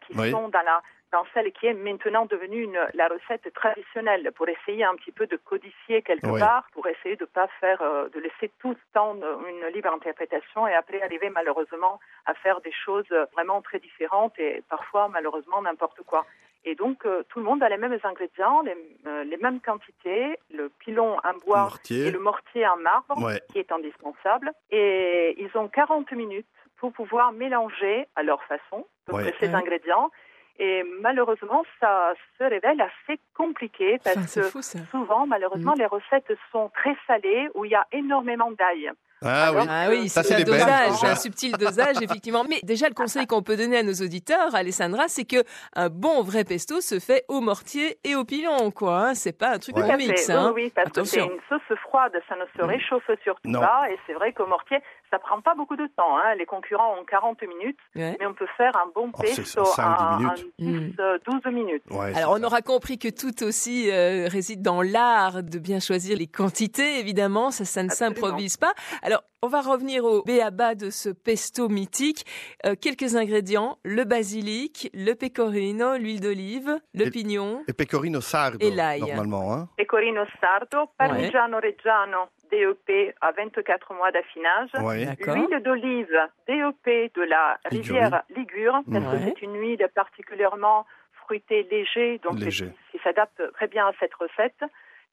qui Oui. sont dans la dans celle qui est maintenant devenue une, la recette traditionnelle pour essayer un petit peu de codifier quelque Oui. part, pour essayer de pas faire, euh, de laisser tout le temps euh, une libre interprétation et après arriver malheureusement à faire des choses euh, vraiment très différentes et parfois malheureusement n'importe quoi. Et donc euh, tout le monde a les mêmes ingrédients, les, euh, les mêmes quantités, le pilon en bois mortier. et le mortier en marbre Ouais. qui est indispensable. Et ils ont 40 minutes pour pouvoir mélanger à leur façon Ouais. ces ingrédients. Et malheureusement, ça se révèle assez compliqué parce Enfin, que fou souvent, malheureusement, les recettes sont très salées où il y a énormément d'ail. Ah oui. Ah oui, Ça, c'est un dosage, un subtil dosage, effectivement. Mais déjà, le conseil qu'on peut donner à nos auditeurs, Alessandra, c'est que un bon vrai pesto se fait au mortier et au pilon, quoi. hein. C'est pas un truc Ouais. Mixe, Oui, hein. oui, parce que c'est une sauce froide, ça ne se réchauffe surtout Non. pas. Et c'est vrai qu'au mortier, ça prend pas beaucoup de temps. hein. Les concurrents ont 40 minutes, Ouais. mais on peut faire un bon Oh, pesto en, minutes. en 10, euh, 12 minutes. Ouais, Alors, on ça. aura compris que tout aussi euh, réside dans l'art de bien choisir les quantités, évidemment. Ça, ça ne s'improvise pas. Alors, on va revenir au béaba de ce pesto mythique. Euh, quelques ingrédients le basilic, le pecorino, l'huile d'olive, le Et- pignon. Et pecorino sardo, Et l'ail. normalement. Hein. Pecorino sardo, parmigiano reggiano, DEP à 24 mois d'affinage. Ouais. L'huile d'olive DEP de la rivière Ligure, parce Ouais. que c'est une huile particulièrement fruitée, léger, donc Léger. qui s'adapte très bien à cette recette.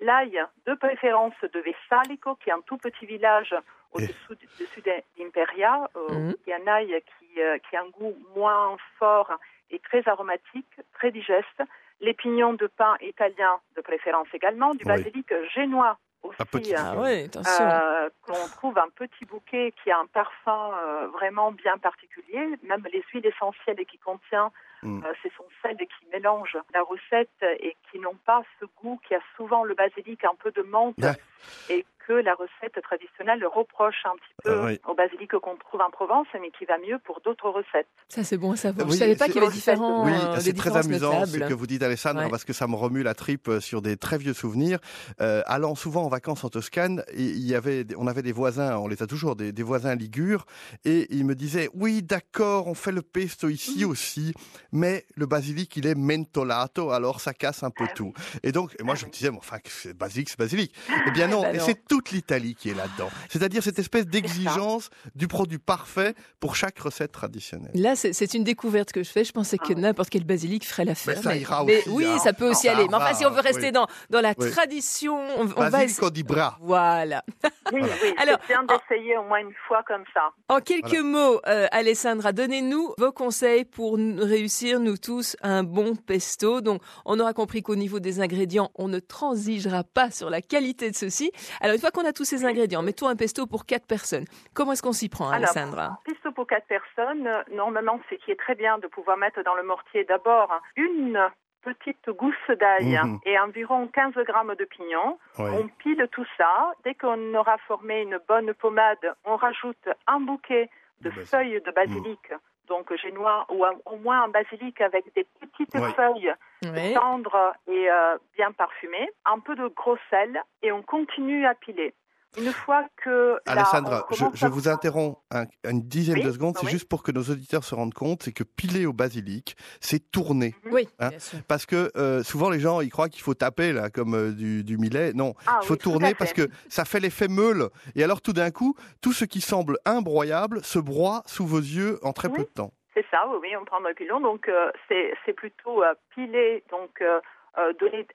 L'ail, de préférence de Vessalico, qui est un tout petit village au-dessous du- dessus d'Imperia, euh, Mhm. qui est un ail qui, euh, qui a un goût moins fort et très aromatique, très digeste. Les pignons de pain italiens, de préférence également. Du Oui. basilic génois aussi. Un petit. euh, Ah ouais, euh, qu'on trouve un petit bouquet qui a un parfum euh, vraiment bien particulier. Même les huiles essentielles qui contient, Mm. euh, ce sont celles qui mélangent la recette et qui n'ont pas ce goût qui a souvent le basilic, un peu de menthe. Et que la recette traditionnelle reproche un petit peu Ah oui. au basilic qu'on trouve en Provence, mais qui va mieux pour d'autres recettes. Ça, c'est bon à savoir. Oui, Je savais pas qu'il y avait différents, Oui, euh, c'est des très amusant ce que vous dites, Alessandra, Ouais. parce que ça me remue la tripe euh, sur des très vieux souvenirs. Euh, allant souvent en vacances en Toscane, il y avait, on avait des voisins, on les a toujours, des, des voisins ligures, et ils me disaient, oui, d'accord, on fait le pesto ici Mmh. aussi, mais le basilic, il est mentolato, alors ça casse un peu Ah tout. Et donc, et moi, je me disais, bon, enfin, c'est basilic, c'est basilic. Eh bien non, Bah non. c'est toute l'Italie qui est là-dedans. C'est-à-dire cette espèce d'exigence du produit parfait pour chaque recette traditionnelle. Là, c'est une découverte que je fais. Je pensais que Ah ouais. n'importe quel basilic ferait l'affaire. Mais ça ira mais aussi, oui, hein. ça peut aussi Ça aller. Mais enfin, si on veut rester oui. dans, dans la Oui. tradition, on, on va Basilic essayer. di bras. Voilà. Oui, oui, Alors, c'est bien d'essayer au moins une fois comme ça. En quelques mots, euh, Alessandra, donnez-nous vos conseils pour réussir, nous tous, un bon pesto. Donc, on aura compris qu'au niveau des ingrédients, on ne transigera pas sur la qualité de ceci. Alors, une fois qu'on a tous ces ingrédients, mettons un pesto pour quatre personnes. Comment est-ce qu'on s'y prend, Alors, Alessandra Pesto pour quatre personnes, euh, normalement, ce qui est très bien de pouvoir mettre dans le mortier d'abord une petite gousse d'ail Mhm. et environ 15 grammes de pignon. On pile tout ça. Dès qu'on aura formé une bonne pommade, on rajoute un bouquet de feuilles de basilic, donc génois, ou au moins un basilic avec des petites feuilles Oui. tendres et euh, bien parfumées, un peu de gros sel, et on continue à piler. Une fois que Alessandra, je, commence je à- vous interromps un- une dizaine Oui, de secondes. C'est oui. juste pour que nos auditeurs se rendent compte, c'est que piler au basilic, c'est tourner. Oui, Hein bien sûr. Parce que euh, souvent les gens ils croient qu'il faut taper là comme euh, du, du millet. Non, Ah il faut oui, tourner parce que ça fait l'effet meule. Et alors tout d'un coup, tout ce qui semble imbroyable se broie sous vos yeux en très peu de temps. C'est ça, oui, on prend le pilon. Donc, euh, c'est c'est plutôt piler, donc donner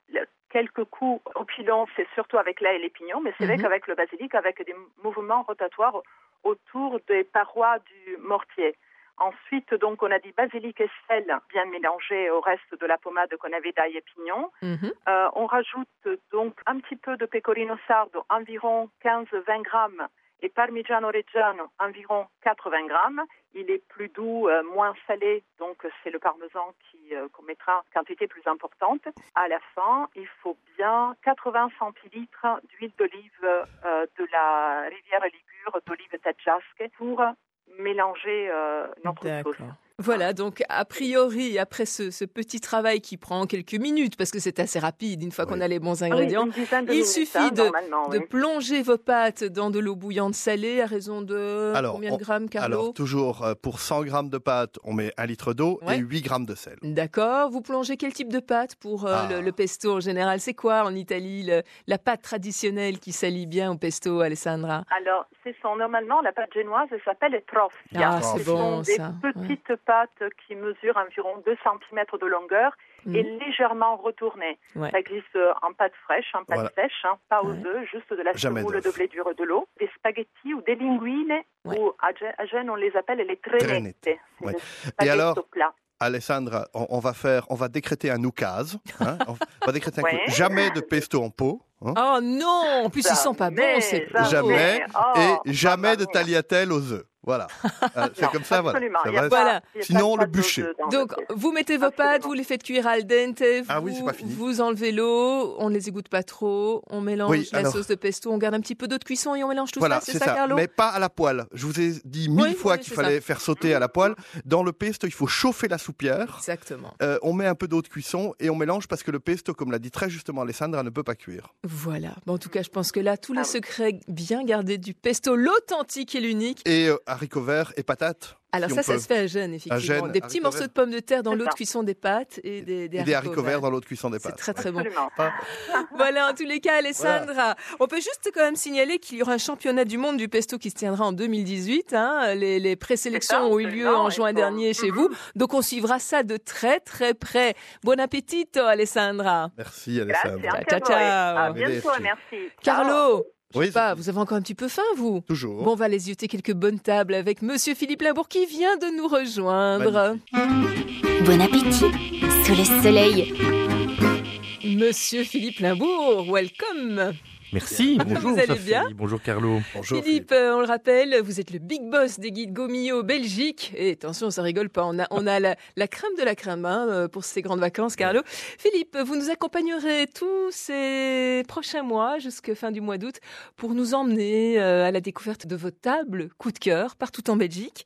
quelques coups au pilon, c'est surtout avec l'ail et les pignons, mais c'est vrai Mhm. qu'avec le basilic, avec des mouvements rotatoires autour des parois du mortier. Ensuite, donc, on a dit basilic et sel bien mélangé au reste de la pommade qu'on avait d'ail et pignon. Mhm. Euh, on rajoute donc un petit peu de pecorino sardo, environ 15-20 grammes, et parmigiano reggiano, environ 80 grammes. Il est plus doux, euh, moins salé, donc c'est le parmesan qui euh, quantité plus importante. À la fin, il faut bien 80 centilitres d'huile d'olive euh, de la rivière Ligure, d'olive tadjasque, pour mélanger euh, notre sauce. Voilà, donc a priori, après ce, ce petit travail qui prend quelques minutes, parce que c'est assez rapide une fois Oui. qu'on a les bons Ah oui, ingrédients, il suffit hein, de- normalement, de oui. plonger vos pâtes dans de l'eau bouillante salée à raison de Alors, combien on- de grammes, Carlo Alors toujours euh, pour 100 grammes de pâte, on met un litre d'eau Ouais. et 8 grammes de sel. D'accord. Vous plongez quel type de pâte pour euh, Ah. le, le pesto en général? C'est quoi en Italie le- la pâte traditionnelle qui s'allie bien au pesto, Alessandra? Alors, ce sont normalement la pâte génoise, elle s'appelle trofia. Ah, c'est Ce bon, des ça, petites pâtes qui mesurent environ 2 cm de longueur et Mhm. légèrement retournées. Ouais. Ça existe euh, en pâte fraîche, en pâte Voilà. sèche, hein, pas aux Ouais. œufs, juste de la semoule de blé dur de l'eau. Des spaghettis ou des linguine, Ouais. ou à Gê- à Gênes, on les appelle les trenette. Trenette, C'est ouais. des Et alors. Alessandra, on, on va faire, on va décréter un oukase. hein. on va décréter un Ouais. coup. jamais de pesto en pot. hein. Oh non En plus, ils sont pas bons, Jamais, c'est Jamais. Oh, et jamais de tagliatelle aux œufs. Voilà. Euh, c'est comme ça, voilà. Ça va. Voilà. Sinon, le bûcher. Donc, vous mettez vos Absolument. pâtes, vous les faites cuire al dente, vous, Ah oui, c'est pas fini. vous enlevez l'eau, on ne les égoutte pas trop, on mélange Oui, la alors- sauce de pesto, on garde un petit peu d'eau de cuisson et on mélange tout Voilà, ça, c'est ça, Carlo Mais pas à la poêle. Je vous ai dit mille Oui, fois oui, qu'il fallait ça. faire sauter à la poêle. Dans le pesto, il faut chauffer la soupière. Exactement. Euh, on met un peu d'eau de cuisson et on mélange parce que le pesto, comme l'a dit très justement Alessandra, ne peut pas cuire. Voilà. Bon, en tout cas, je pense que là, tous les Ah secrets bien gardés du pesto, l'authentique et l'unique. Et euh, haricots verts et patates. Alors si ça, ça peut. se fait à Gênes, effectivement. Gênes, des petits morceaux verts. de pommes de terre dans C'est l'eau de cuisson des pâtes et des, des et des haricots, haricots verts dans l'eau de cuisson des C'est pâtes. très très bon. Voilà, en tous les cas, Alessandra, on peut juste quand même signaler qu'il y aura un championnat du monde du pesto qui se tiendra en 2018. hein. Les, les présélections C'est ont eu lieu en juin dernier chez vous. Donc on suivra ça de très très près. Bon appétit, Alessandra. Merci Alessandra. Ciao, a ciao. À bientôt, merci. Carlo, Oui, sais pas, vous avez encore un petit peu faim, vous? Toujours. Bon, on va les yeuter quelques bonnes tables avec Monsieur Philippe Labour qui vient de nous rejoindre. Magnifique. Bon appétit sous le soleil. Monsieur Philippe Limbourg, welcome. Merci, bonjour Vous allez Sophie, bien bonjour Carlo. Bonjour. Philippe, euh, on le rappelle, vous êtes le big boss des guides Gomillot Belgique. Et attention, ça rigole pas. On a, on a la, la crème de la crème hein, euh, pour ces grandes vacances, Carlo. Philippe, vous nous accompagnerez tous ces prochains mois, jusqu'à fin du mois d'août, pour nous emmener euh, à la découverte de vos tables coup de cœur partout en Belgique.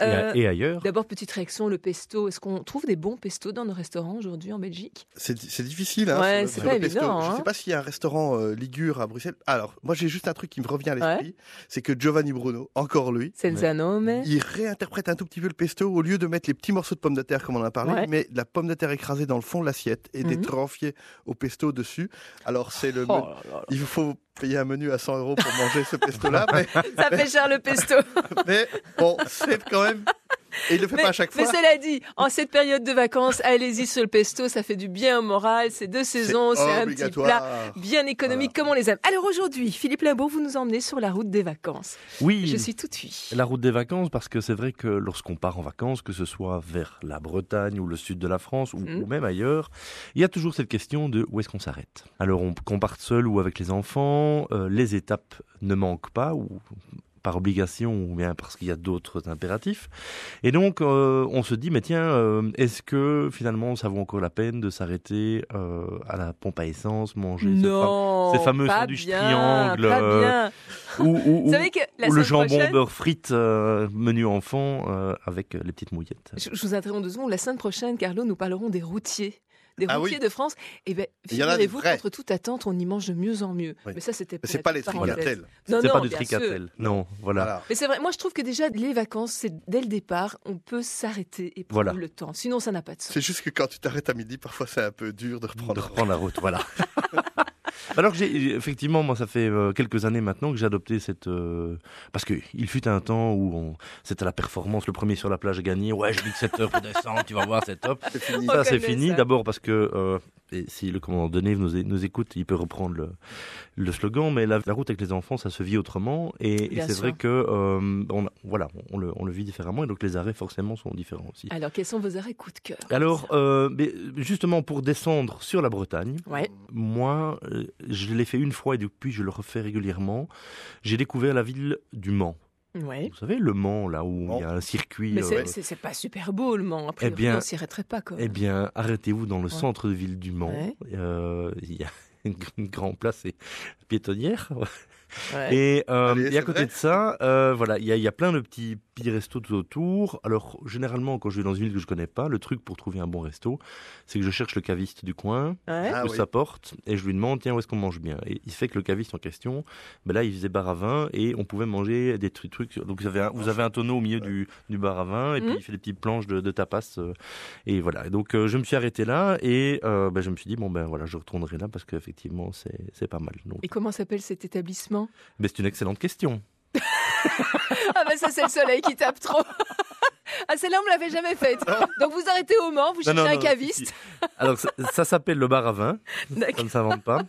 Et, Euh, à- et ailleurs D'abord, petite réaction, le pesto. Est-ce qu'on trouve des bons pestos dans nos restaurants aujourd'hui en Belgique? C'est difficile. Hein, Ouais, c'est pas évident, Je ne hein. sais pas s'il y a un restaurant euh, ligure à Bruxelles. Alors, moi, j'ai juste un truc qui me revient à l'esprit, c'est que Giovanni Bruno, encore lui, il réinterprète un tout petit peu le pesto au lieu de mettre les petits morceaux de pommes de terre comme on en a parlé, Ouais. de la pomme de terre écrasée dans le fond de l'assiette et des Mhm. tranfiers au pesto dessus. Alors, c'est le. Oh men- là là Il faut payer un menu à 100 euros pour manger ce pesto-là, mais. Ça fait cher le pesto. mais bon, c'est quand même. Et il le fait Mais, pas à chaque mais fois. cela dit, en cette période de vacances, allez-y sur le pesto, ça fait du bien au moral. C'est deux saisons, c'est un petit plat bien économique comme on les aime. Alors aujourd'hui, Philippe Limbaud, vous nous emmenez sur la route des vacances. Oui, Je suis tout oui. la route des vacances, parce que c'est vrai que lorsqu'on part en vacances, que ce soit vers la Bretagne ou le sud de la France ou, ou même ailleurs, il y a toujours cette question de où est-ce qu'on s'arrête? Alors on- qu'on parte seul ou avec les enfants, euh, les étapes ne manquent pas ou par obligation ou bien parce qu'il y a d'autres impératifs. Et donc euh, on se dit mais tiens, euh, est-ce que finalement ça vaut encore la peine de s'arrêter euh, à la pompe à essence, manger ce ces fameux sandwichs triangles, ou, ou- ou- ou le jambon prochaine, beurre frites menu enfant avec les petites mouillettes. je, je vous interromps deux secondes. La semaine prochaine, Carlo, nous parlerons des routiers. Des Ah routiers oui. de France. Et Il y en a des figurez-vous contre toute attente, on y mange de mieux en mieux. Oui. Mais ça, c'était Mais pour c'est pas les tricatelles. Non, C'est non, pas du bien sûr. tricatel. Non, voilà. Voilà. Mais c'est vrai, moi je trouve que déjà les vacances, c'est dès le départ, on peut s'arrêter et prendre Voilà. le temps. Sinon, ça n'a pas de sens. C'est juste que quand tu t'arrêtes à midi, parfois c'est un peu dur de reprendre. de reprendre la route, voilà. Alors que j'ai effectivement, moi, ça fait euh, quelques années maintenant que j'ai adopté cette euh, parce que il fut un temps où on c'était la performance, le premier sur la plage gagné. Ouais, j'ai mis que 7 heures pour descendre, tu vas voir, c'est top. C'est fini. On Ça, c'est fini. ça. D'abord parce que euh, et si le commandant Deneuve nous, écoute, il peut reprendre le, le slogan. Mais la, la route avec les enfants, ça se vit autrement. Et, c'est vrai que euh, on, voilà, on le, on le vit différemment. Et donc les arrêts forcément sont différents aussi. Alors, quels sont vos arrêts coup de cœur? Alors, euh, mais justement, pour descendre sur la Bretagne, Ouais. moi, euh, je l'ai fait une fois et depuis, je le refais régulièrement. J'ai découvert la ville du Mans. Ouais. Vous savez, le Mans, là où il y a un circuit. Mais c'est- euh, c'est c'est pas super beau le Mans. Après, Eh bien- on s'y arrêterait pas quand eh bien, arrêtez-vous dans le Ouais. centre de ville du Mans. Ouais. Euh, Il y a une, une grande place et- piétonnière. Ouais. Et, euh, Allez, et à côté vrai. de ça, euh, voilà, il y, a- il y a plein de petits, petits restos tout autour. Alors, généralement, quand je vais dans une ville que je connais pas, le truc pour trouver un bon resto, c'est que je cherche le caviste du coin. Ouais. Ah oui. sa porte et je lui demande tiens où est-ce qu'on mange bien? Et il se fait que le caviste en question ben là il faisait bar à vin et on pouvait manger des trucs trucs donc vous avez un, vous avez un tonneau au milieu du, du bar à vin et puis Mhm. il fait des petites planches de, de tapas euh, et voilà Et donc euh, je me suis arrêté là et euh, ben, je me suis dit bon ben voilà je retournerai là parce qu'effectivement c'est c'est pas mal donc Et comment s'appelle cet établissement mais c'est une excellente question Ah bah ça c'est le soleil qui tape trop. Ah celle-là on me l'avait jamais faite. Donc vous arrêtez au Mans, vous cherchez non, un caviste. alors ça, ça s'appelle le bar à vin ça ne s'invente pas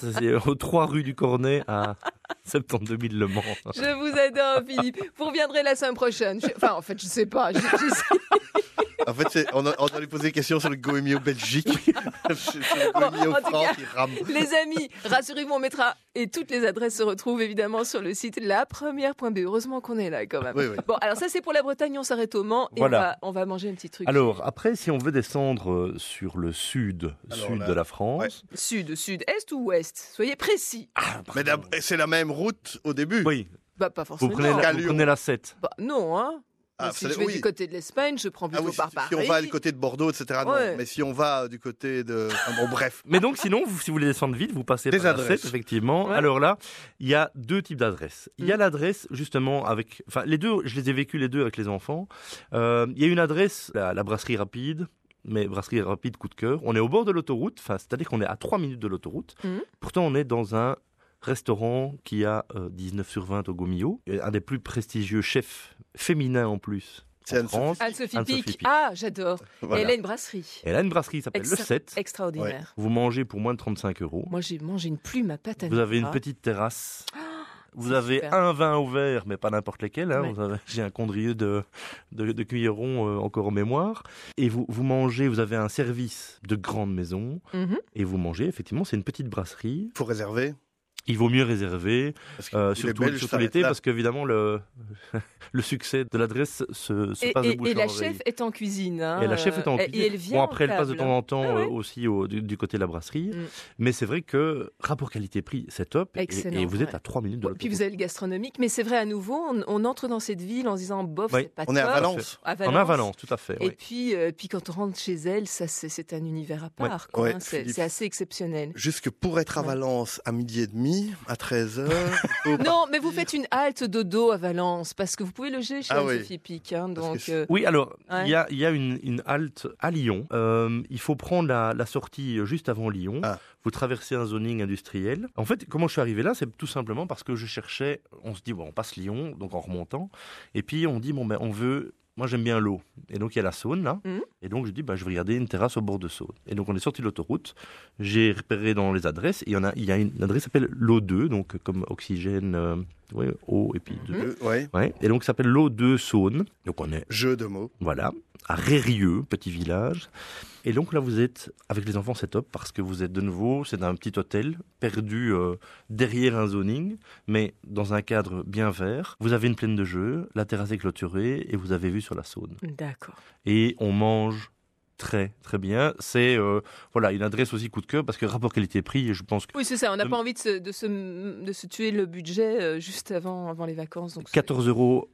c'est aux 3 rue du Cornet à 72 000 Le Mans Je vous adore Philippe. Vous reviendrez la semaine prochaine. Enfin en fait je sais pas. Je- je- En fait, on, a, on doit lui poser des questions sur le Goemio Belgique. sur le Goemio en tout France cas- qui rame. Les amis, rassurez-vous, on mettra et toutes les adresses se retrouvent évidemment sur le site lapremière.be. Heureusement qu'on est là quand même. Oui, oui. Bon, alors ça c'est pour la Bretagne, on s'arrête au Mans et Voilà. on, va, on va manger un petit truc. Alors, après, si on veut descendre euh, sur le sud, Alors sud là, de la France, Sud, sud, est ou ouest? Soyez précis. Mais d'ab- c'est la même route au début? oui, Bah pas vous forcément. prenez, la, vous prenez la 7. Bah, non, hein. Ah, si je vais oui. du côté de l'Espagne, je prends Ah plutôt oui, si, par si Paris. on va du côté de Bordeaux, etc. Non. Ouais. Mais si on va du côté de. enfin, bon, bref. Mais donc, sinon, vous- si vous voulez descendre vite, vous passez Des par la adresses. 7, effectivement. Ouais. Alors là, il y a deux types d'adresses. Il y a Mm. l'adresse, justement, avec... Enfin, les deux, je les ai vécus les deux avec les enfants. Euh, il y a une adresse, la, la brasserie rapide, mais brasserie rapide coup de cœur. On est au bord de l'autoroute, enfin, c'est-à-dire qu'on est à 3 minutes de l'autoroute. Mhm. Pourtant, on est dans un restaurant qui a euh, 19 sur 20 au Gomillot, et un des plus prestigieux chefs féminins en plus C'est en Anne-Sophie. Pic. Pic. Ah, j'adore. Voilà. Elle a une brasserie. Elle a une brasserie qui s'appelle Le 7. Extraordinaire. Vous mangez pour moins de 35 euros. Moi, j'ai mangé une plume à pâte à Vous avez une petite terrasse. Vous c'est avez super. un vin ouvert, mais pas n'importe lequel. hein. Ouais. Vous J'ai un condrieu de, de, de cuillerons euh, encore en mémoire. Et vous, vous mangez, vous avez un service de grande maison. Mhm. Et vous mangez, effectivement, c'est une petite brasserie. faut réserver. Il vaut mieux réserver, euh, surtout, surtout l'été, parce qu'évidemment le, le succès de l'adresse se, se Et, passe de et- bouche et à la chef est en cuisine. hein, Et la chef est en cuisine. Et elle vient Bon, après, elle passe de temps en temps Ah ouais. euh, aussi au- du, du côté de la brasserie. Mm. Mais c'est vrai que rapport qualité-prix, c'est top. Et- Excellent, et, vous êtes ouais. à 3 minutes de puis vous avez le gastronomique, mais c'est vrai à nouveau, on, on entre dans cette ville en se disant bof, Oui. c'est pas On est à. Valence. À On est à Valence, tout à fait. Et oui. puis, euh, puis quand on rentre chez elle, ça c'est c'est un univers à part. Ouais, hein, c'est assez exceptionnel. Jusque pour être à. Valence à midi et demi, à 13h. Non, mais vous faites une halte dodo à Valence parce que vous pouvez loger chez Ah oui. Sophie Pic. hein, donc, que euh, Oui, alors, il Ouais. y a, il y a une, une halte à Lyon. Euh, il faut prendre la, la sortie juste avant Lyon. Ah. Vous traversez un zoning industriel. En fait, comment je suis arrivé là? C'est tout simplement parce que je cherchais. On se dit, bon, on passe Lyon, donc en remontant. Et puis, on dit, bon, ben, on veut. Moi, j'aime bien l'eau. Et donc, il y a la Saône, là. Mhm. Et donc, je dis, ben, je vais regarder une terrasse au bord de Saône. Et donc, on est sorti de l'autoroute. J'ai repéré dans les adresses. Et il y, en a, il y a une adresse qui s'appelle l'eau 2, donc comme oxygène, euh, ouais, eau, et puis deux. Mhm. Euh, ouais, Ouais. Et donc, ça s'appelle l'eau 2 Saône. Donc, on est jeu de mots. voilà, à Rérieux, petit village. Et donc là, vous êtes, avec les enfants, c'est top parce que vous êtes de nouveau, c'est un petit hôtel perdu euh, derrière un zoning, mais dans un cadre bien vert. Vous avez une plaine de jeu, la terrasse est clôturée et vous avez vu sur la Saône. D'accord. Et on mange très très bien. C'est euh, voilà une adresse aussi coup de cœur parce que rapport qualité-prix, je pense que Oui, c'est ça. On n'a De- pas envie de se, de, se, de se tuer le budget euh, juste avant, avant les vacances. Donc c'est- 14,50 euros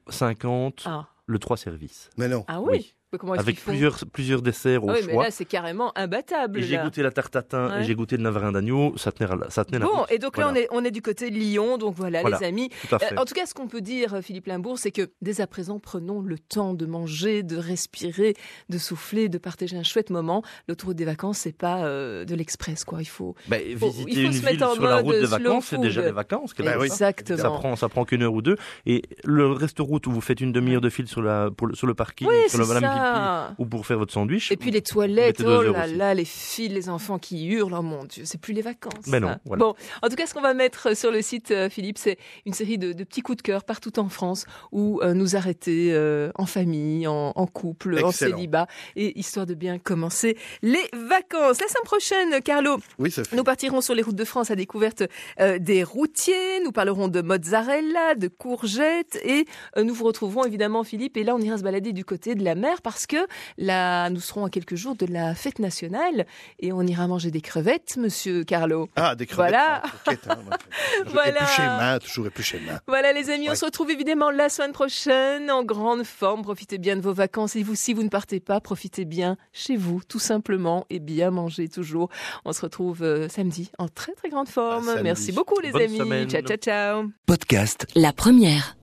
Ah, le 3 services. Mais non. ah oui. Oui. Mais comment Avec plusieurs, plusieurs desserts au Ah oui, mais choix. là, c'est carrément imbattable. J'ai goûté la tarte tatin Ouais. et j'ai goûté le navarin d'agneau, ça tenait, la- ça tenait la Bon, route. et donc là, on, est, on est du côté de Lyon, donc voilà, Voilà. les amis. Tout. Euh, en tout cas, ce qu'on peut dire, Philippe Limbourg, c'est que dès à présent, prenons le temps de manger, de respirer, de souffler, de partager un chouette moment. L'autoroute des vacances, c'est pas euh, de l'express, quoi. Il faut. Bah, faut- visiter il faut une se ville mettre en sur la route de slow vacances, c'est déjà les vacances. Bah part. Exactement. Ça prend, ça prend qu'une heure ou deux. Et le reste route où vous faites une demi-heure de fil sur, la, pour le, sur le parking, Oui, sur le Pipi, ou pour faire votre sandwich. Et puis les toilettes, oh là aussi. là, les filles, les enfants qui hurlent, oh mon Dieu, c'est plus les vacances. Mais non, ça. voilà. Bon, en tout cas, ce qu'on va mettre sur le site, euh, Philippe, c'est une série de, de petits coups de cœur partout en France où euh, nous arrêter euh, en famille, en, en couple, en célibat, et histoire de bien commencer les vacances. La semaine prochaine, Carlo, Oui, ça fait. nous partirons sur les routes de France à découverte euh, des routiers. Nous parlerons de mozzarella, de courgettes et euh, nous vous retrouverons évidemment Philippe. Et là, on ira se balader du côté de la mer parce que là, nous serons à quelques jours de la fête nationale et on ira manger des crevettes, Monsieur Carlo. Ah, des crevettes. Voilà. croquettes, hein, Voilà. épluché main, toujours épluché main. Voilà les amis, on se retrouve évidemment la semaine prochaine en grande forme. Profitez bien de vos vacances et vous, si vous ne partez pas, profitez bien chez vous, tout simplement, et bien manger toujours. On se retrouve euh, samedi en très très grande forme. Merci beaucoup les Bonne amis. semaine. Ciao ciao ciao. Podcast La première.